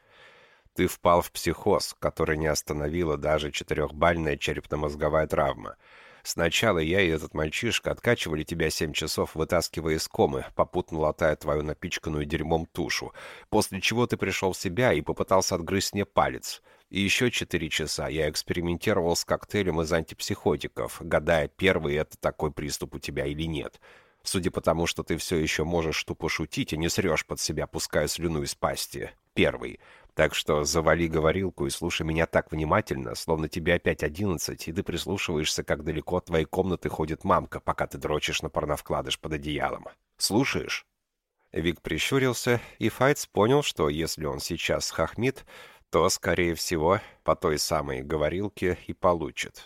«Ты впал в психоз, который не остановила даже четырехбальная черепно-мозговая травма. Сначала я и этот мальчишка откачивали тебя семь часов, вытаскивая из комы, попутно латая твою напичканную дерьмом тушу, после чего ты пришел в себя и попытался отгрызть мне палец. И еще четыре часа я экспериментировал с коктейлем из антипсихотиков, гадая, первый это такой приступ у тебя или нет. Судя по тому, что ты все еще можешь тупо шутить и не срешь под себя, пуская слюну из пасти. Первый. Так что завали говорилку и слушай меня так внимательно, словно тебе опять одиннадцать, и ты прислушиваешься, как далеко от твоей комнаты ходит мамка, пока ты дрочишь на порновкладыш под одеялом. Слушаешь?» Вик прищурился, и Файтс понял, что если он сейчас хохмит, то, скорее всего, по той самой говорилке и получит.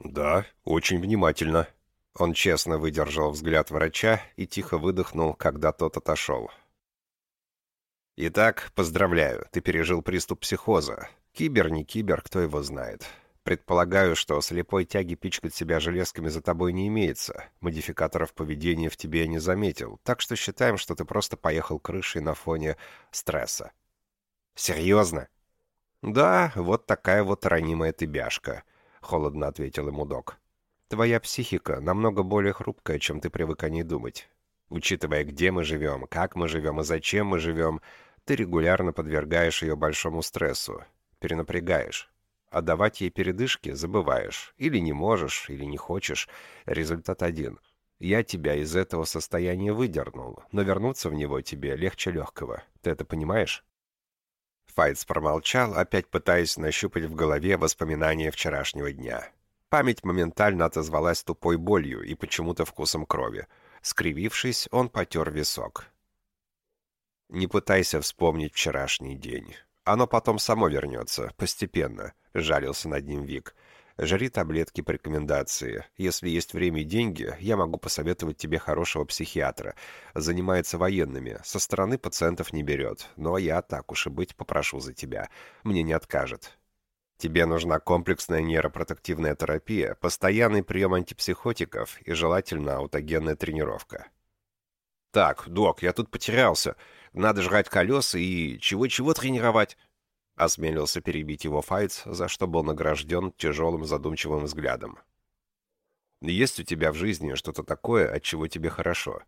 «Да, очень внимательно». Он честно выдержал взгляд врача и тихо выдохнул, когда тот отошел. «Итак, поздравляю, ты пережил приступ психоза. Кибер, не кибер, кто его знает. Предполагаю, что слепой тяги пичкать себя железками за тобой не имеется. Модификаторов поведения в тебе я не заметил, так что считаем, что ты просто поехал крышей на фоне стресса. «Серьезно?» «Да, вот такая вот ранимая ты бяшка», — холодно ответил ему док. «Твоя психика намного более хрупкая, чем ты привык о ней думать. Учитывая, где мы живем, как мы живем и зачем мы живем, ты регулярно подвергаешь ее большому стрессу, перенапрягаешь. А давать ей передышки забываешь. Или не можешь, или не хочешь. Результат один. Я тебя из этого состояния выдернул, но вернуться в него тебе легче легкого. Ты это понимаешь?» Файтс промолчал, опять пытаясь нащупать в голове воспоминания вчерашнего дня. Память моментально отозвалась тупой болью и почему-то вкусом крови. Скривившись, он потер висок. «Не пытайся вспомнить вчерашний день. Оно потом само вернется, постепенно», — жалился над ним Вик. Жри таблетки по рекомендации. Если есть время и деньги, я могу посоветовать тебе хорошего психиатра. Занимается военными, со стороны пациентов не берет. Но я, так уж и быть, попрошу за тебя. Мне не откажет. Тебе нужна комплексная нейропротективная терапия, постоянный прием антипсихотиков и желательно аутогенная тренировка. Так, док, я тут потерялся. Надо жрать колеса и чего-чего тренировать. Осмелился перебить его Файтс, за что был награжден тяжелым задумчивым взглядом. «Есть у тебя в жизни что-то такое, от чего тебе хорошо?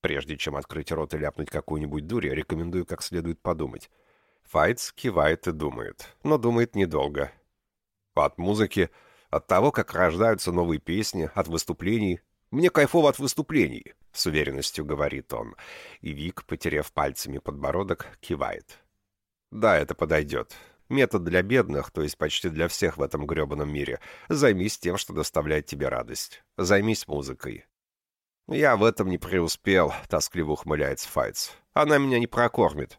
Прежде чем открыть рот и ляпнуть какую-нибудь дурь, рекомендую как следует подумать». Файтс кивает и думает, но думает недолго. От музыки, от того, как рождаются новые песни, от выступлений. Мне кайфово от выступлений, с уверенностью говорит он. И Вик, потеряв пальцами подбородок, кивает. Да, это подойдет. Метод для бедных, то есть почти для всех в этом гребаном мире. Займись тем, что доставляет тебе радость. Займись музыкой. Я в этом не преуспел, тоскливо ухмыляется Файтс. Она меня не прокормит.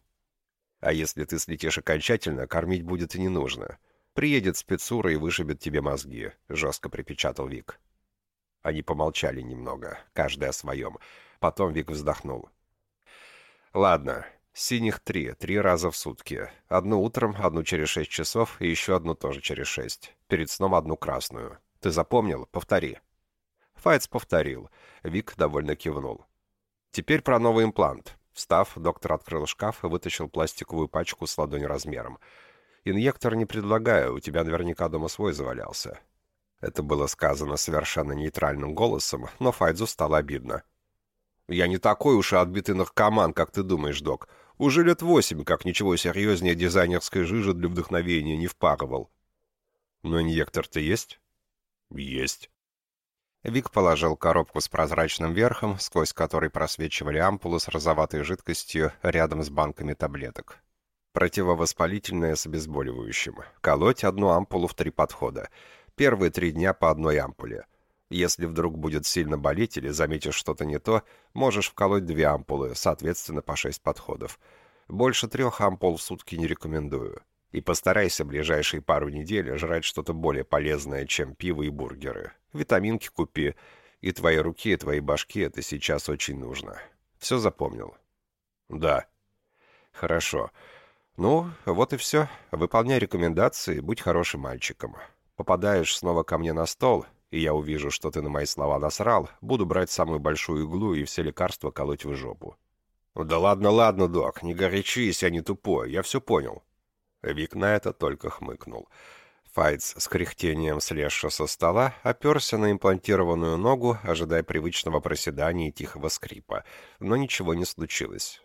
А если ты слетишь окончательно, кормить будет и не нужно. Приедет спецура и вышибет тебе мозги, жестко припечатал Вик. Они помолчали немного, каждый о своем. Потом Вик вздохнул. «Ладно, Синих три, три раза в сутки. Одну утром, одну через шесть часов и еще одну тоже через шесть. Перед сном одну красную. Ты запомнил? Повтори. Файтс повторил. Вик довольно кивнул. Теперь про новый имплант. Встав, доктор открыл шкаф и вытащил пластиковую пачку с ладонь размером. «Инъектор не предлагаю, у тебя наверняка дома свой завалялся». Это было сказано совершенно нейтральным голосом, но Файдзу стало обидно. «Я не такой уж и отбитый наркоман, как ты думаешь, док. Уже лет восемь, как ничего серьезнее дизайнерской жижи для вдохновения не впарывал. Но инъектор-то есть? Есть. Вик положил коробку с прозрачным верхом, сквозь который просвечивали ампулы с розоватой жидкостью рядом с банками таблеток. Противовоспалительное с обезболивающим. Колоть одну ампулу в три подхода. Первые три дня по одной ампуле. Если вдруг будет сильно болеть или заметишь что-то не то, можешь вколоть две ампулы, соответственно, по шесть подходов. Больше трех ампул в сутки не рекомендую. И постарайся ближайшие пару недель жрать что-то более полезное, чем пиво и бургеры. Витаминки купи. И твоей руке, и твоей башке это сейчас очень нужно. Все запомнил? Да. Хорошо. «Ну, вот и все. Выполняй рекомендации, будь хорошим мальчиком. Попадаешь снова ко мне на стол, и я увижу, что ты на мои слова насрал, буду брать самую большую иглу и все лекарства колоть в жопу». «Да ладно, ладно, док, не горячись, я не тупой, я все понял». Вик на это только хмыкнул. Файтс с кряхтением слезши со стола оперся на имплантированную ногу, ожидая привычного проседания и тихого скрипа, но ничего не случилось.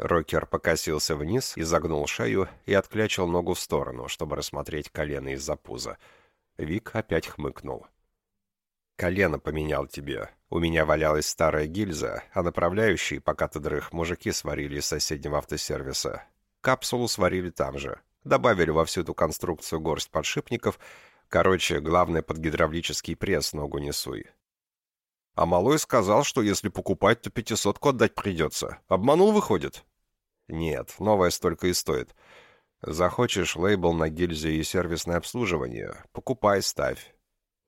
Рокер покосился вниз, изогнул шею и отклячил ногу в сторону, чтобы рассмотреть колено из-за пуза. Вик опять хмыкнул. «Колено поменял тебе. У меня валялась старая гильза, а направляющие, пока ты дрых, мужики сварили из соседнего автосервиса. Капсулу сварили там же. Добавили во всю эту конструкцию горсть подшипников. Короче, главное, под гидравлический пресс ногу не суй. А малой сказал, что если покупать, то пятисотку отдать придется. Обманул, выходит?» Нет, новая столько и стоит. Захочешь лейбл на гильзе и сервисное обслуживание, покупай, ставь.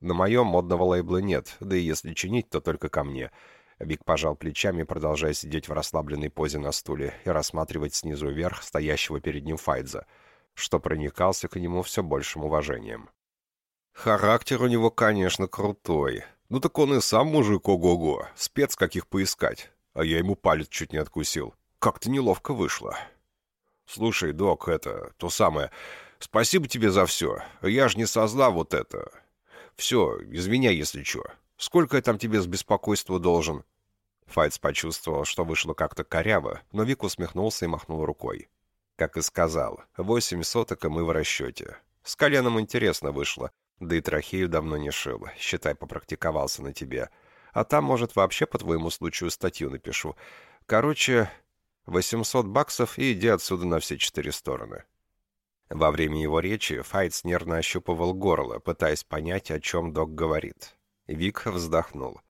На моем модного лейбла нет, да и если чинить, то только ко мне. Вик пожал плечами, продолжая сидеть в расслабленной позе на стуле и рассматривать снизу вверх стоящего перед ним Файдза, что проникался к нему все большим уважением. Характер у него, конечно, крутой. Ну так он и сам мужик ого-го, спец каких поискать. А я ему палец чуть не откусил. Как-то неловко вышло. Слушай, док, это, то самое. Спасибо тебе за все. Я ж не со зла вот это. Все, извиняй, если что. Сколько я там тебе с беспокойства должен?» Файтс почувствовал, что вышло как-то коряво, но Вик усмехнулся и махнул рукой. Как и сказал, восемь соток, и мы в расчете. С коленом интересно вышло, да и трахею давно не шил, считай, попрактиковался на тебе. А там, может, вообще по твоему случаю статью напишу. Короче, 800 баксов и иди отсюда на все четыре стороны». Во время его речи Файтс нервно ощупывал горло, пытаясь понять, о чем док говорит. Вик вздохнул.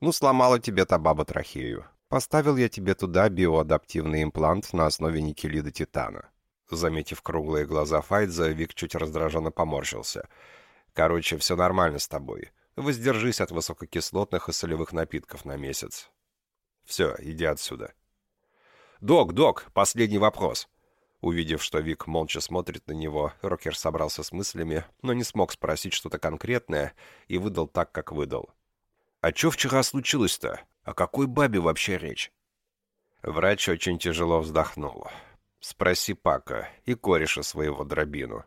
«Ну, сломала тебе та баба трахею. Поставил я тебе туда биоадаптивный имплант на основе никелида титана». Заметив круглые глаза Файтза, Вик чуть раздраженно поморщился. «Короче, все нормально с тобой. Воздержись от высококислотных и солевых напитков на месяц. Все, иди отсюда». «Док, док, последний вопрос». Увидев, что Вик молча смотрит на него, Рокер собрался с мыслями, но не смог спросить что-то конкретное и выдал так, как выдал. «А что вчера случилось-то? О какой бабе вообще речь?» Врач очень тяжело вздохнул. «Спроси Пака и кореша своего дробину».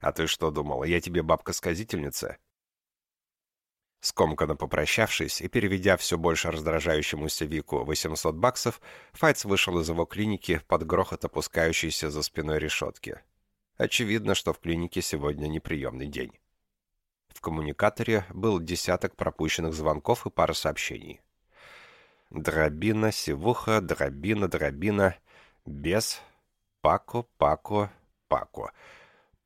«А ты что думал, я тебе бабка-сказительница?» Скомканно попрощавшись и переведя все больше раздражающемуся Вику 800 баксов, Файтс вышел из его клиники под грохот опускающейся за спиной решетки. Очевидно, что в клинике сегодня неприемный день. В коммуникаторе был десяток пропущенных звонков и пара сообщений. Дробина, севуха, дробина, дробина, без, пако, пако, пако.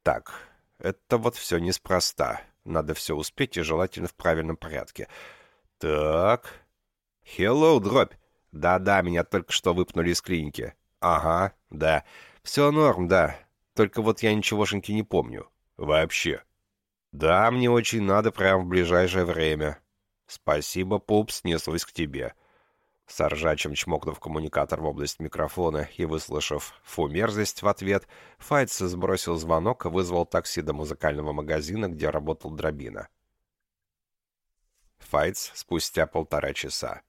Так, это вот все неспроста. Надо все успеть и желательно в правильном порядке. Так. Hello, дробь. Да-да, меня только что выпнули из клиники. Ага, да. Все норм, да. Только вот я ничегошеньки не помню. Вообще. Да, мне очень надо прямо в ближайшее время. Спасибо, пупс, несусь к тебе. С ржачем чмокнув коммуникатор в область микрофона и выслушав «фу, мерзость» в ответ, Файтс сбросил звонок и вызвал такси до музыкального магазина, где работал Дробина. Файтс спустя полтора часа.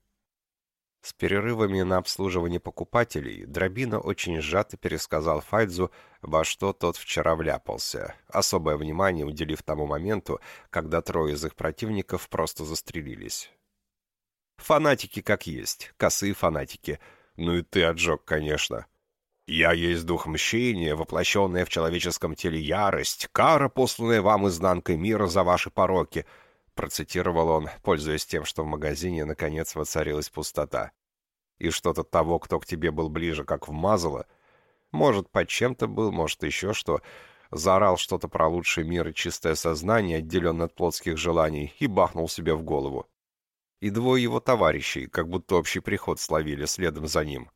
С перерывами на обслуживание покупателей Дробина очень сжато пересказал Файдзу, во что тот вчера вляпался, особое внимание уделив тому моменту, когда трое из их противников просто застрелились. Фанатики как есть, косые фанатики. Ну и ты отжег, конечно. «Я есть дух мщения, воплощенная в человеческом теле ярость, кара, посланная вам изнанкой мира за ваши пороки», процитировал он, пользуясь тем, что в магазине наконец воцарилась пустота. «И что-то того, кто к тебе был ближе, как вмазало, может, под чем-то был, может, еще что, заорал что-то про лучший мир и чистое сознание, отделенное от плотских желаний, и бахнул себе в голову и двое его товарищей, как будто общий приход словили следом за ним.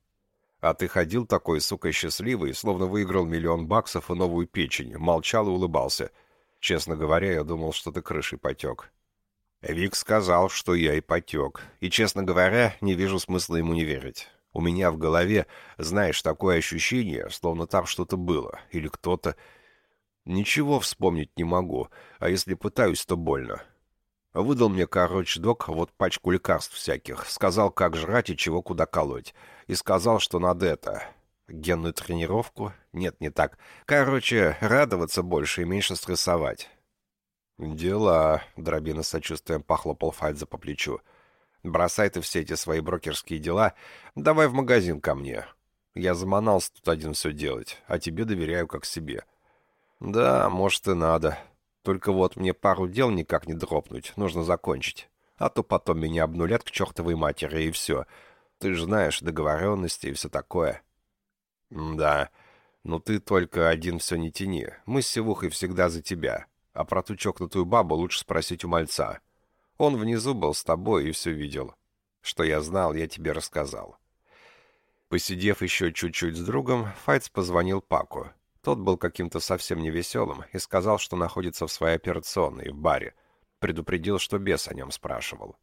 А ты ходил такой, сука, счастливый, словно выиграл миллион баксов и новую печень, молчал и улыбался. Честно говоря, я думал, что ты крышей потек. Вик сказал, что я и потек, и, честно говоря, не вижу смысла ему не верить. У меня в голове, знаешь, такое ощущение, словно там что-то было, или кто-то... Ничего вспомнить не могу, а если пытаюсь, то больно. Выдал мне, короче, док вот пачку лекарств всяких, сказал, как жрать и чего куда колоть, и сказал, что надо это... Генную тренировку? Нет, не так. Короче, радоваться больше и меньше стрессовать. «Дела», — Дробина сочувствием похлопал Фальза по плечу. «Бросай ты все эти свои брокерские дела, давай в магазин ко мне. Я заманался тут один все делать, а тебе доверяю как себе». «Да, может и надо. Только вот мне пару дел никак не дропнуть, нужно закончить. А то потом меня обнулят к чертовой матери, и все. Ты же знаешь, договоренности и все такое». «Да, ну ты только один все не тяни. Мы с Севухой всегда за тебя. А про ту чокнутую бабу лучше спросить у мальца. Он внизу был с тобой и все видел. Что я знал, я тебе рассказал». Посидев еще чуть-чуть с другом, Файтс позвонил Паку. Тот был каким-то совсем невеселым и сказал, что находится в своей операционной, в баре. Предупредил, что бес о нем спрашивал.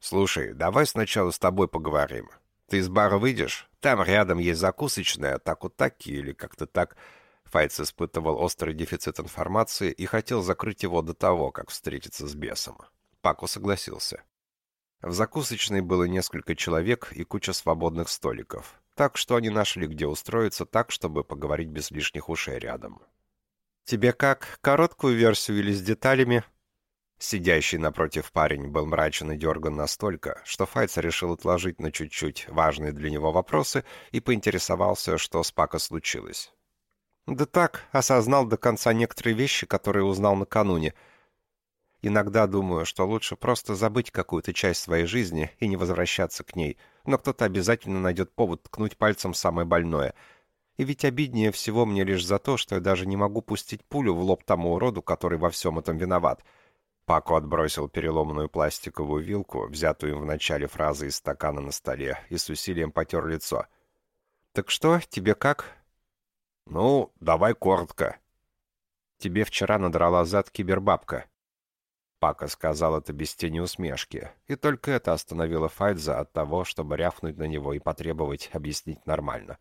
«Слушай, давай сначала с тобой поговорим. Ты из бара выйдешь? Там рядом есть закусочная, так вот так или как-то так...» Файтс испытывал острый дефицит информации и хотел закрыть его до того, как встретиться с бесом. Паку согласился. В закусочной было несколько человек и куча свободных столиков так что они нашли, где устроиться так, чтобы поговорить без лишних ушей рядом. «Тебе как, короткую версию или с деталями?» Сидящий напротив парень был мрачен и дерган настолько, что Файца решил отложить на чуть-чуть важные для него вопросы и поинтересовался, что с Пако случилось. «Да так, осознал до конца некоторые вещи, которые узнал накануне», Иногда думаю, что лучше просто забыть какую-то часть своей жизни и не возвращаться к ней, но кто-то обязательно найдет повод ткнуть пальцем самое больное. И ведь обиднее всего мне лишь за то, что я даже не могу пустить пулю в лоб тому уроду, который во всем этом виноват. Пако отбросил переломанную пластиковую вилку, взятую им в начале фразы из стакана на столе, и с усилием потер лицо. «Так что, тебе как?» «Ну, давай коротко». «Тебе вчера надрала зад кибербабка», Пака сказал это без тени усмешки, и только это остановило Файдза от того, чтобы рявкнуть на него и потребовать объяснить нормально.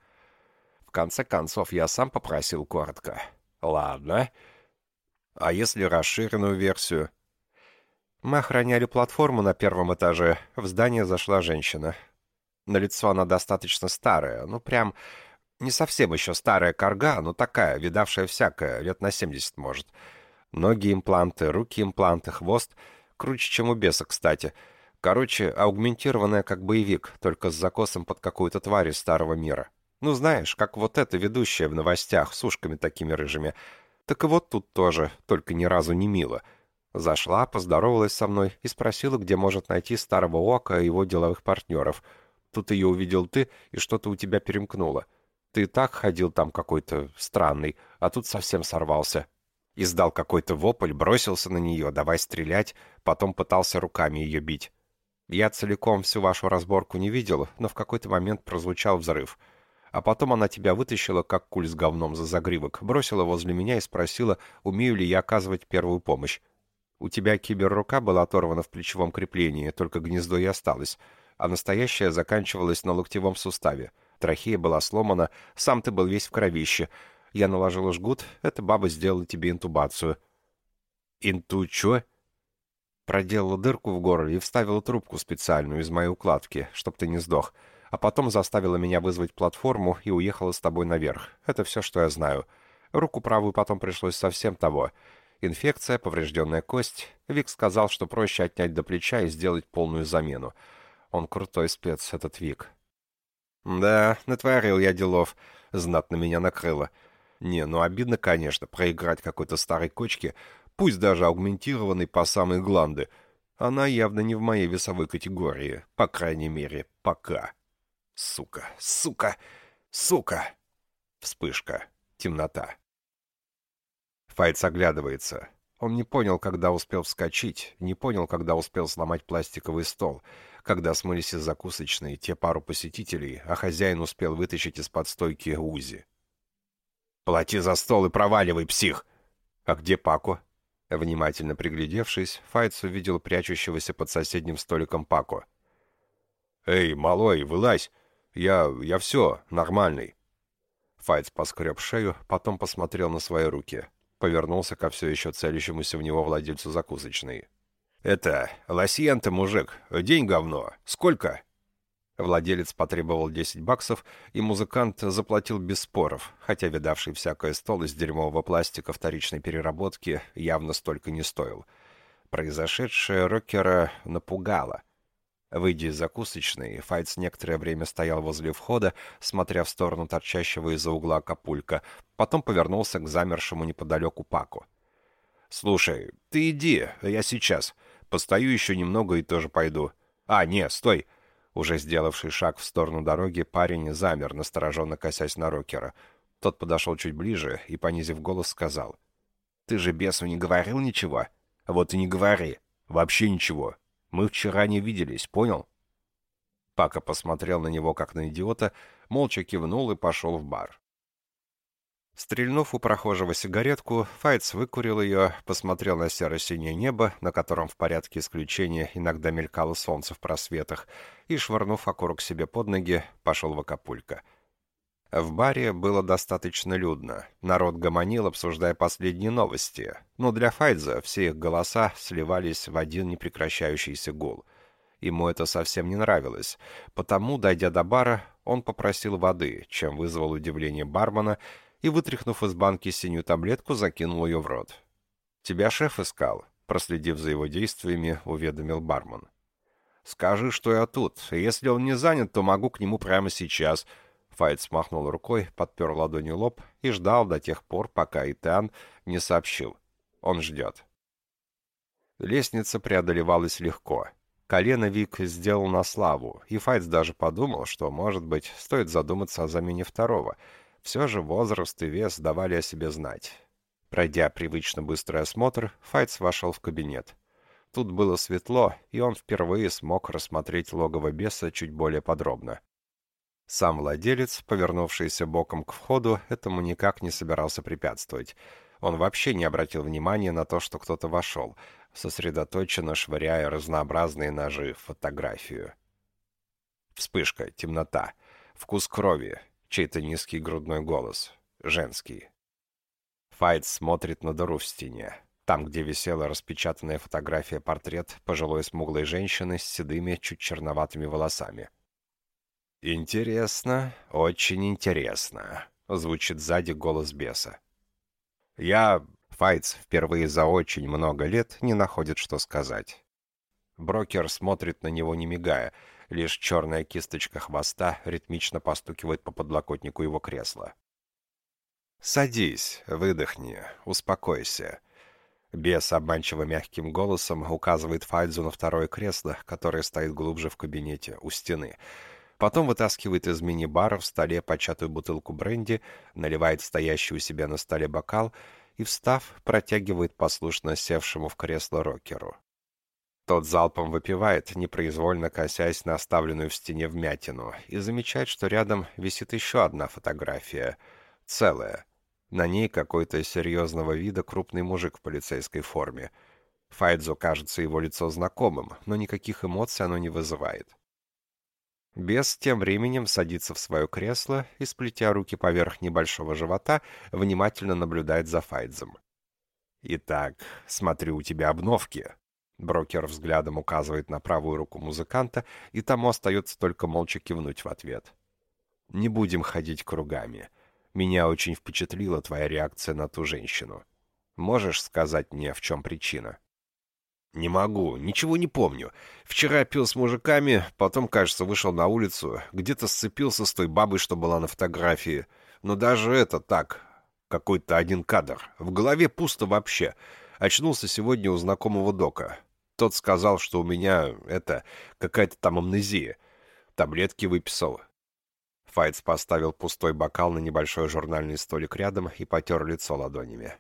В конце концов, я сам попросил коротко. «Ладно. А если расширенную версию?» Мы охраняли платформу на первом этаже. В здание зашла женщина. На лицо она достаточно старая, ну прям... Не совсем еще старая корга, но такая, видавшая всякое, лет на 70 может. Ноги импланты, руки импланты, хвост. Круче, чем у беса, кстати. Короче, аугментированная как боевик, только с закосом под какую-то тварь из старого мира. Ну, знаешь, как вот эта ведущая в новостях, с ушками такими рыжими. Так и вот тут тоже, только ни разу не мило. Зашла, поздоровалась со мной и спросила, где может найти старого Ока и его деловых партнеров. Тут ее увидел ты, и что-то у тебя перемкнуло. Ты так ходил там какой-то странный, а тут совсем сорвался. Издал какой-то вопль, бросился на нее, давай стрелять, потом пытался руками ее бить. Я целиком всю вашу разборку не видел, но в какой-то момент прозвучал взрыв. А потом она тебя вытащила, как куль с говном за загривок, бросила возле меня и спросила, умею ли я оказывать первую помощь. У тебя киберрука была оторвана в плечевом креплении, только гнездо и осталось, а настоящая заканчивалась на локтевом суставе. Трахея была сломана, сам ты был весь в кровище — я наложила жгут, эта баба сделала тебе интубацию». «Инту чё?» Проделала дырку в горле и вставила трубку специальную из моей укладки, чтоб ты не сдох. А потом заставила меня вызвать платформу и уехала с тобой наверх. Это все, что я знаю. Руку правую потом пришлось совсем того. Инфекция, поврежденная кость. Вик сказал, что проще отнять до плеча и сделать полную замену. Он крутой спец, этот Вик. Да, натворил я делов. Знатно меня накрыло. Не, ну обидно, конечно, проиграть какой-то старой кочке, пусть даже аугментированной по самые гланды. Она явно не в моей весовой категории, по крайней мере, пока. Сука, сука, сука! Вспышка, темнота. Файтс оглядывается. Он не понял, когда успел вскочить, не понял, когда успел сломать пластиковый стол, когда смылись из закусочной те пару посетителей, а хозяин успел вытащить из-под стойки УЗИ. «Плати за стол и проваливай, псих!» «А где Пако?» Внимательно приглядевшись, Файтс увидел прячущегося под соседним столиком Пако. «Эй, малой, вылазь! Я... я все, нормальный». Файтс поскреб шею, потом посмотрел на свои руки. Повернулся ко все еще целящемуся в него владельцу закусочной. «Это... лосьян-то, мужик. День говно. Сколько?» Владелец потребовал 10 баксов, и музыкант заплатил без споров, хотя видавший всякое стол из дерьмового пластика вторичной переработки явно столько не стоил. Произошедшее рокера напугало. Выйдя из закусочной, Файтс некоторое время стоял возле входа, смотря в сторону торчащего из-за угла капулька, потом повернулся к замершему неподалеку Паку. «Слушай, ты иди, я сейчас. Постою еще немного и тоже пойду. А, не, стой!» Уже сделавший шаг в сторону дороги, парень замер, настороженно косясь на рокера. Тот подошел чуть ближе и, понизив голос, сказал. «Ты же бесу не говорил ничего? Вот и не говори. Вообще ничего. Мы вчера не виделись, понял?» Пака посмотрел на него, как на идиота, молча кивнул и пошел в бар. Стрельнув у прохожего сигаретку, Файтс выкурил ее, посмотрел на серо-синее небо, на котором в порядке исключения иногда мелькало солнце в просветах, и, швырнув окурок себе под ноги, пошел в Акапулько. В баре было достаточно людно. Народ гомонил, обсуждая последние новости. Но для Файдза все их голоса сливались в один непрекращающийся гул. Ему это совсем не нравилось. Потому, дойдя до бара, он попросил воды, чем вызвал удивление бармена, и, вытряхнув из банки синюю таблетку, закинул ее в рот. «Тебя шеф искал», — проследив за его действиями, уведомил бармен. «Скажи, что я тут. Если он не занят, то могу к нему прямо сейчас», Файт смахнул рукой, подпер ладонью лоб и ждал до тех пор, пока Итан не сообщил. Он ждет. Лестница преодолевалась легко. Колено Вик сделал на славу, и Файтс даже подумал, что, может быть, стоит задуматься о замене второго. Все же возраст и вес давали о себе знать. Пройдя привычно быстрый осмотр, Файтс вошел в кабинет. Тут было светло, и он впервые смог рассмотреть логово беса чуть более подробно. Сам владелец, повернувшийся боком к входу, этому никак не собирался препятствовать. Он вообще не обратил внимания на то, что кто-то вошел, сосредоточенно швыряя разнообразные ножи в фотографию. Вспышка, темнота, вкус крови, чей-то низкий грудной голос, женский. Файт смотрит на дыру в стене. Там, где висела распечатанная фотография-портрет пожилой смуглой женщины с седыми, чуть черноватыми волосами. «Интересно, очень интересно», — звучит сзади голос беса. «Я...» — Файтс впервые за очень много лет не находит, что сказать. Брокер смотрит на него, не мигая, лишь черная кисточка хвоста ритмично постукивает по подлокотнику его кресла. «Садись, выдохни, успокойся». Бес обманчиво мягким голосом указывает Файдзу на второе кресло, которое стоит глубже в кабинете, у стены — Потом вытаскивает из мини-бара в столе початую бутылку бренди, наливает стоящий у себя на столе бокал и, встав, протягивает послушно севшему в кресло рокеру. Тот залпом выпивает, непроизвольно косясь на оставленную в стене вмятину, и замечает, что рядом висит еще одна фотография, целая. На ней какой-то серьезного вида крупный мужик в полицейской форме. Файдзо кажется его лицо знакомым, но никаких эмоций оно не вызывает. Бес тем временем садится в свое кресло и, сплетя руки поверх небольшого живота, внимательно наблюдает за Файдзом. «Итак, смотрю, у тебя обновки». Брокер взглядом указывает на правую руку музыканта, и тому остается только молча кивнуть в ответ. «Не будем ходить кругами. Меня очень впечатлила твоя реакция на ту женщину. Можешь сказать мне, в чем причина?» «Не могу, ничего не помню. Вчера пил с мужиками, потом, кажется, вышел на улицу, где-то сцепился с той бабой, что была на фотографии. Но даже это так, какой-то один кадр. В голове пусто вообще. Очнулся сегодня у знакомого дока. Тот сказал, что у меня, это, какая-то там амнезия. Таблетки выписал. Файтс поставил пустой бокал на небольшой журнальный столик рядом и потер лицо ладонями.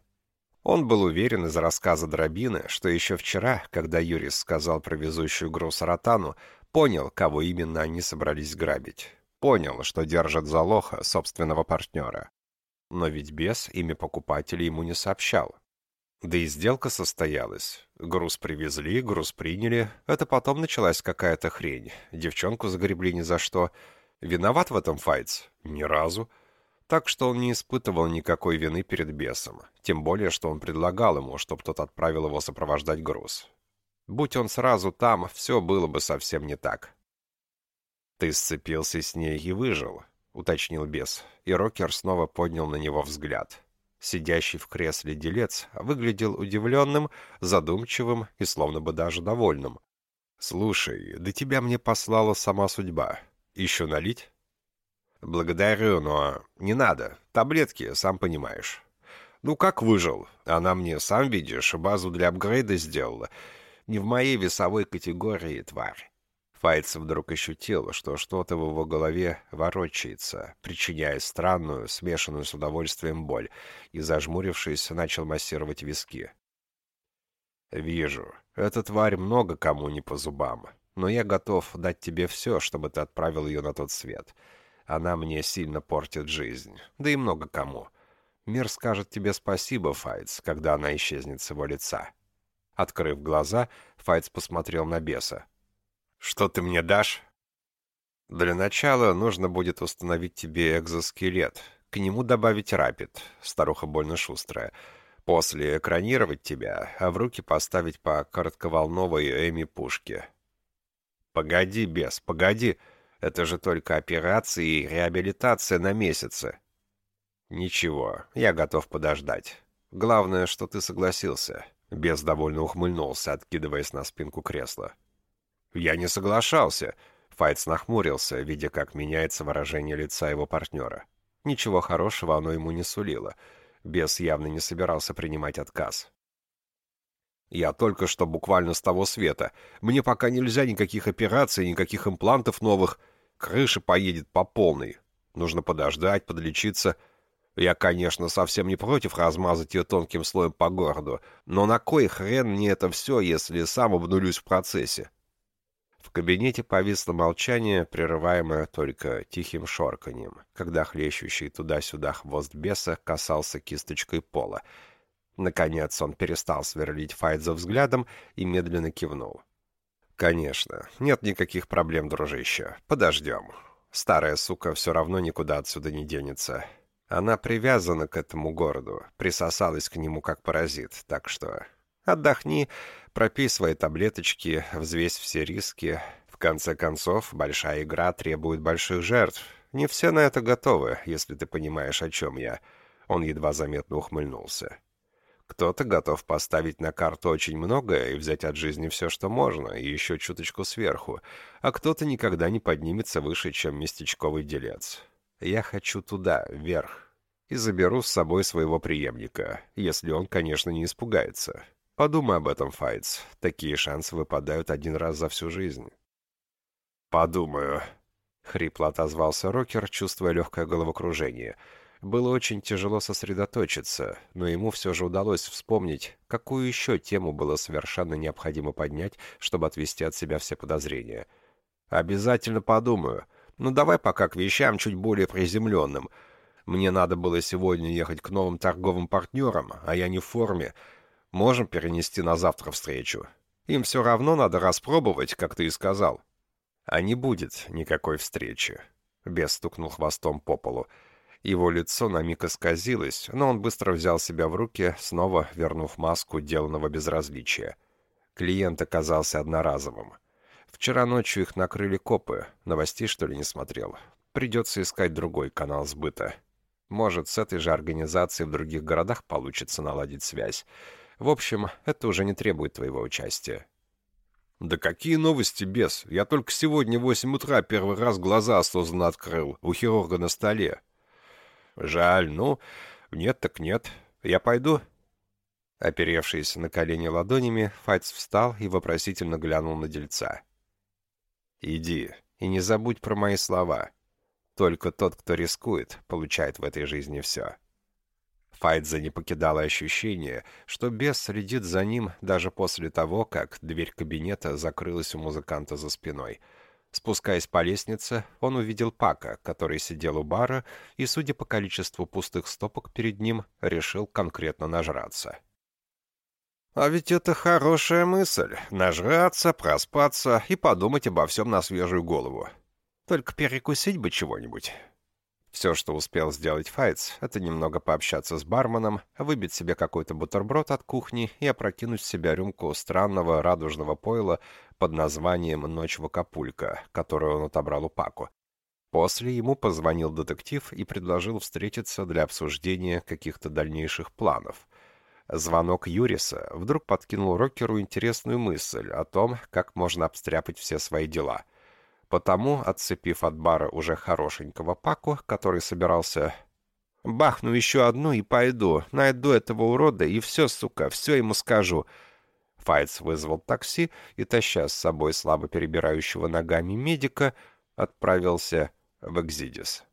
Он был уверен из рассказа Дробины, что еще вчера, когда Юрис сказал про везущую груз Ротану, понял, кого именно они собрались грабить. Понял, что держат за лоха собственного партнера. Но ведь без имя покупателя ему не сообщал. Да и сделка состоялась. Груз привезли, груз приняли. Это потом началась какая-то хрень. Девчонку загребли ни за что. Виноват в этом Файтс? Ни разу. Так что он не испытывал никакой вины перед бесом. Тем более, что он предлагал ему, чтобы тот отправил его сопровождать груз. Будь он сразу там, все было бы совсем не так. «Ты сцепился с ней и выжил», — уточнил бес, и Рокер снова поднял на него взгляд. Сидящий в кресле делец выглядел удивленным, задумчивым и словно бы даже довольным. «Слушай, да тебя мне послала сама судьба. Еще налить?» «Благодарю, но не надо. Таблетки, сам понимаешь». «Ну как выжил? Она мне, сам видишь, базу для апгрейда сделала. Не в моей весовой категории, тварь». Файтс вдруг ощутил, что что-то в его голове ворочается, причиняя странную, смешанную с удовольствием боль, и, зажмурившись, начал массировать виски. «Вижу. Эта тварь много кому не по зубам, но я готов дать тебе все, чтобы ты отправил ее на тот свет. Она мне сильно портит жизнь, да и много кому. Мир скажет тебе спасибо, Файтс, когда она исчезнет с его лица». Открыв глаза, Файтс посмотрел на беса. «Что ты мне дашь?» «Для начала нужно будет установить тебе экзоскелет, к нему добавить рапид, старуха больно шустрая, после экранировать тебя, а в руки поставить по коротковолновой Эми пушке». «Погоди, бес, погоди, это же только операции и реабилитация на месяцы». «Ничего, я готов подождать. Главное, что ты согласился». Бес довольно ухмыльнулся, откидываясь на спинку кресла. «Я не соглашался». Файтс нахмурился, видя, как меняется выражение лица его партнера. Ничего хорошего оно ему не сулило. Бес явно не собирался принимать отказ. «Я только что буквально с того света. Мне пока нельзя никаких операций, никаких имплантов новых. Крыша поедет по полной. Нужно подождать, подлечиться. Я, конечно, совсем не против размазать ее тонким слоем по городу, но на кой хрен мне это все, если сам обнулюсь в процессе?» В кабинете повисло молчание, прерываемое только тихим шорканьем, когда хлещущий туда-сюда хвост беса касался кисточкой пола. Наконец он перестал сверлить Файдза взглядом и медленно кивнул. «Конечно, нет никаких проблем, дружище. Подождем. Старая сука все равно никуда отсюда не денется. Она привязана к этому городу, присосалась к нему как паразит, так что Отдохни, пропей свои таблеточки, взвесь все риски. В конце концов, большая игра требует больших жертв. Не все на это готовы, если ты понимаешь, о чем я». Он едва заметно ухмыльнулся. Кто-то готов поставить на карту очень многое и взять от жизни все, что можно, и еще чуточку сверху, а кто-то никогда не поднимется выше, чем местечковый делец. Я хочу туда, вверх, и заберу с собой своего преемника, если он, конечно, не испугается. Подумай об этом, Файтс. Такие шансы выпадают один раз за всю жизнь. Подумаю. Хрипло отозвался Рокер, чувствуя легкое головокружение. Было очень тяжело сосредоточиться, но ему все же удалось вспомнить, какую еще тему было совершенно необходимо поднять, чтобы отвести от себя все подозрения. «Обязательно подумаю. Ну давай пока к вещам чуть более приземленным. Мне надо было сегодня ехать к новым торговым партнерам, а я не в форме, Можем перенести на завтра встречу. Им все равно надо распробовать, как ты и сказал. А не будет никакой встречи. Бес стукнул хвостом по полу. Его лицо на миг исказилось, но он быстро взял себя в руки, снова вернув маску деланного безразличия. Клиент оказался одноразовым. Вчера ночью их накрыли копы. Новостей, что ли, не смотрел? Придется искать другой канал сбыта. Может, с этой же организацией в других городах получится наладить связь. В общем, это уже не требует твоего участия». «Да какие новости, бес? Я только сегодня в восемь утра первый раз глаза осознанно открыл, у хирурга на столе». «Жаль, ну, нет так нет. Я пойду?» Оперевшись на колени ладонями, Файтс встал и вопросительно глянул на дельца. «Иди, и не забудь про мои слова. Только тот, кто рискует, получает в этой жизни все». Файдза не покидало ощущение, что бес следит за ним даже после того, как дверь кабинета закрылась у музыканта за спиной. Спускаясь по лестнице, он увидел Пака, который сидел у бара и, судя по количеству пустых стопок перед ним, решил конкретно нажраться. «А ведь это хорошая мысль — нажраться, проспаться и подумать обо всем на свежую голову. Только перекусить бы чего-нибудь. Все, что успел сделать Файтс, это немного пообщаться с барменом, выбить себе какой-то бутерброд от кухни и опрокинуть в себя рюмку странного радужного пойла под названием «Ночь в Акапулько», которую он отобрал у Паку. После ему позвонил детектив и предложил встретиться для обсуждения каких-то дальнейших планов. Звонок Юриса вдруг подкинул Рокеру интересную мысль о том, как можно обстряпать все свои дела — Потому, отцепив от бара уже хорошенького Паку, который собирался... «Бахну еще одну и пойду. Найду этого урода и все, сука, все ему скажу». Файтс вызвал такси и, таща с собой слабо перебирающего ногами медика, отправился в Экзидис.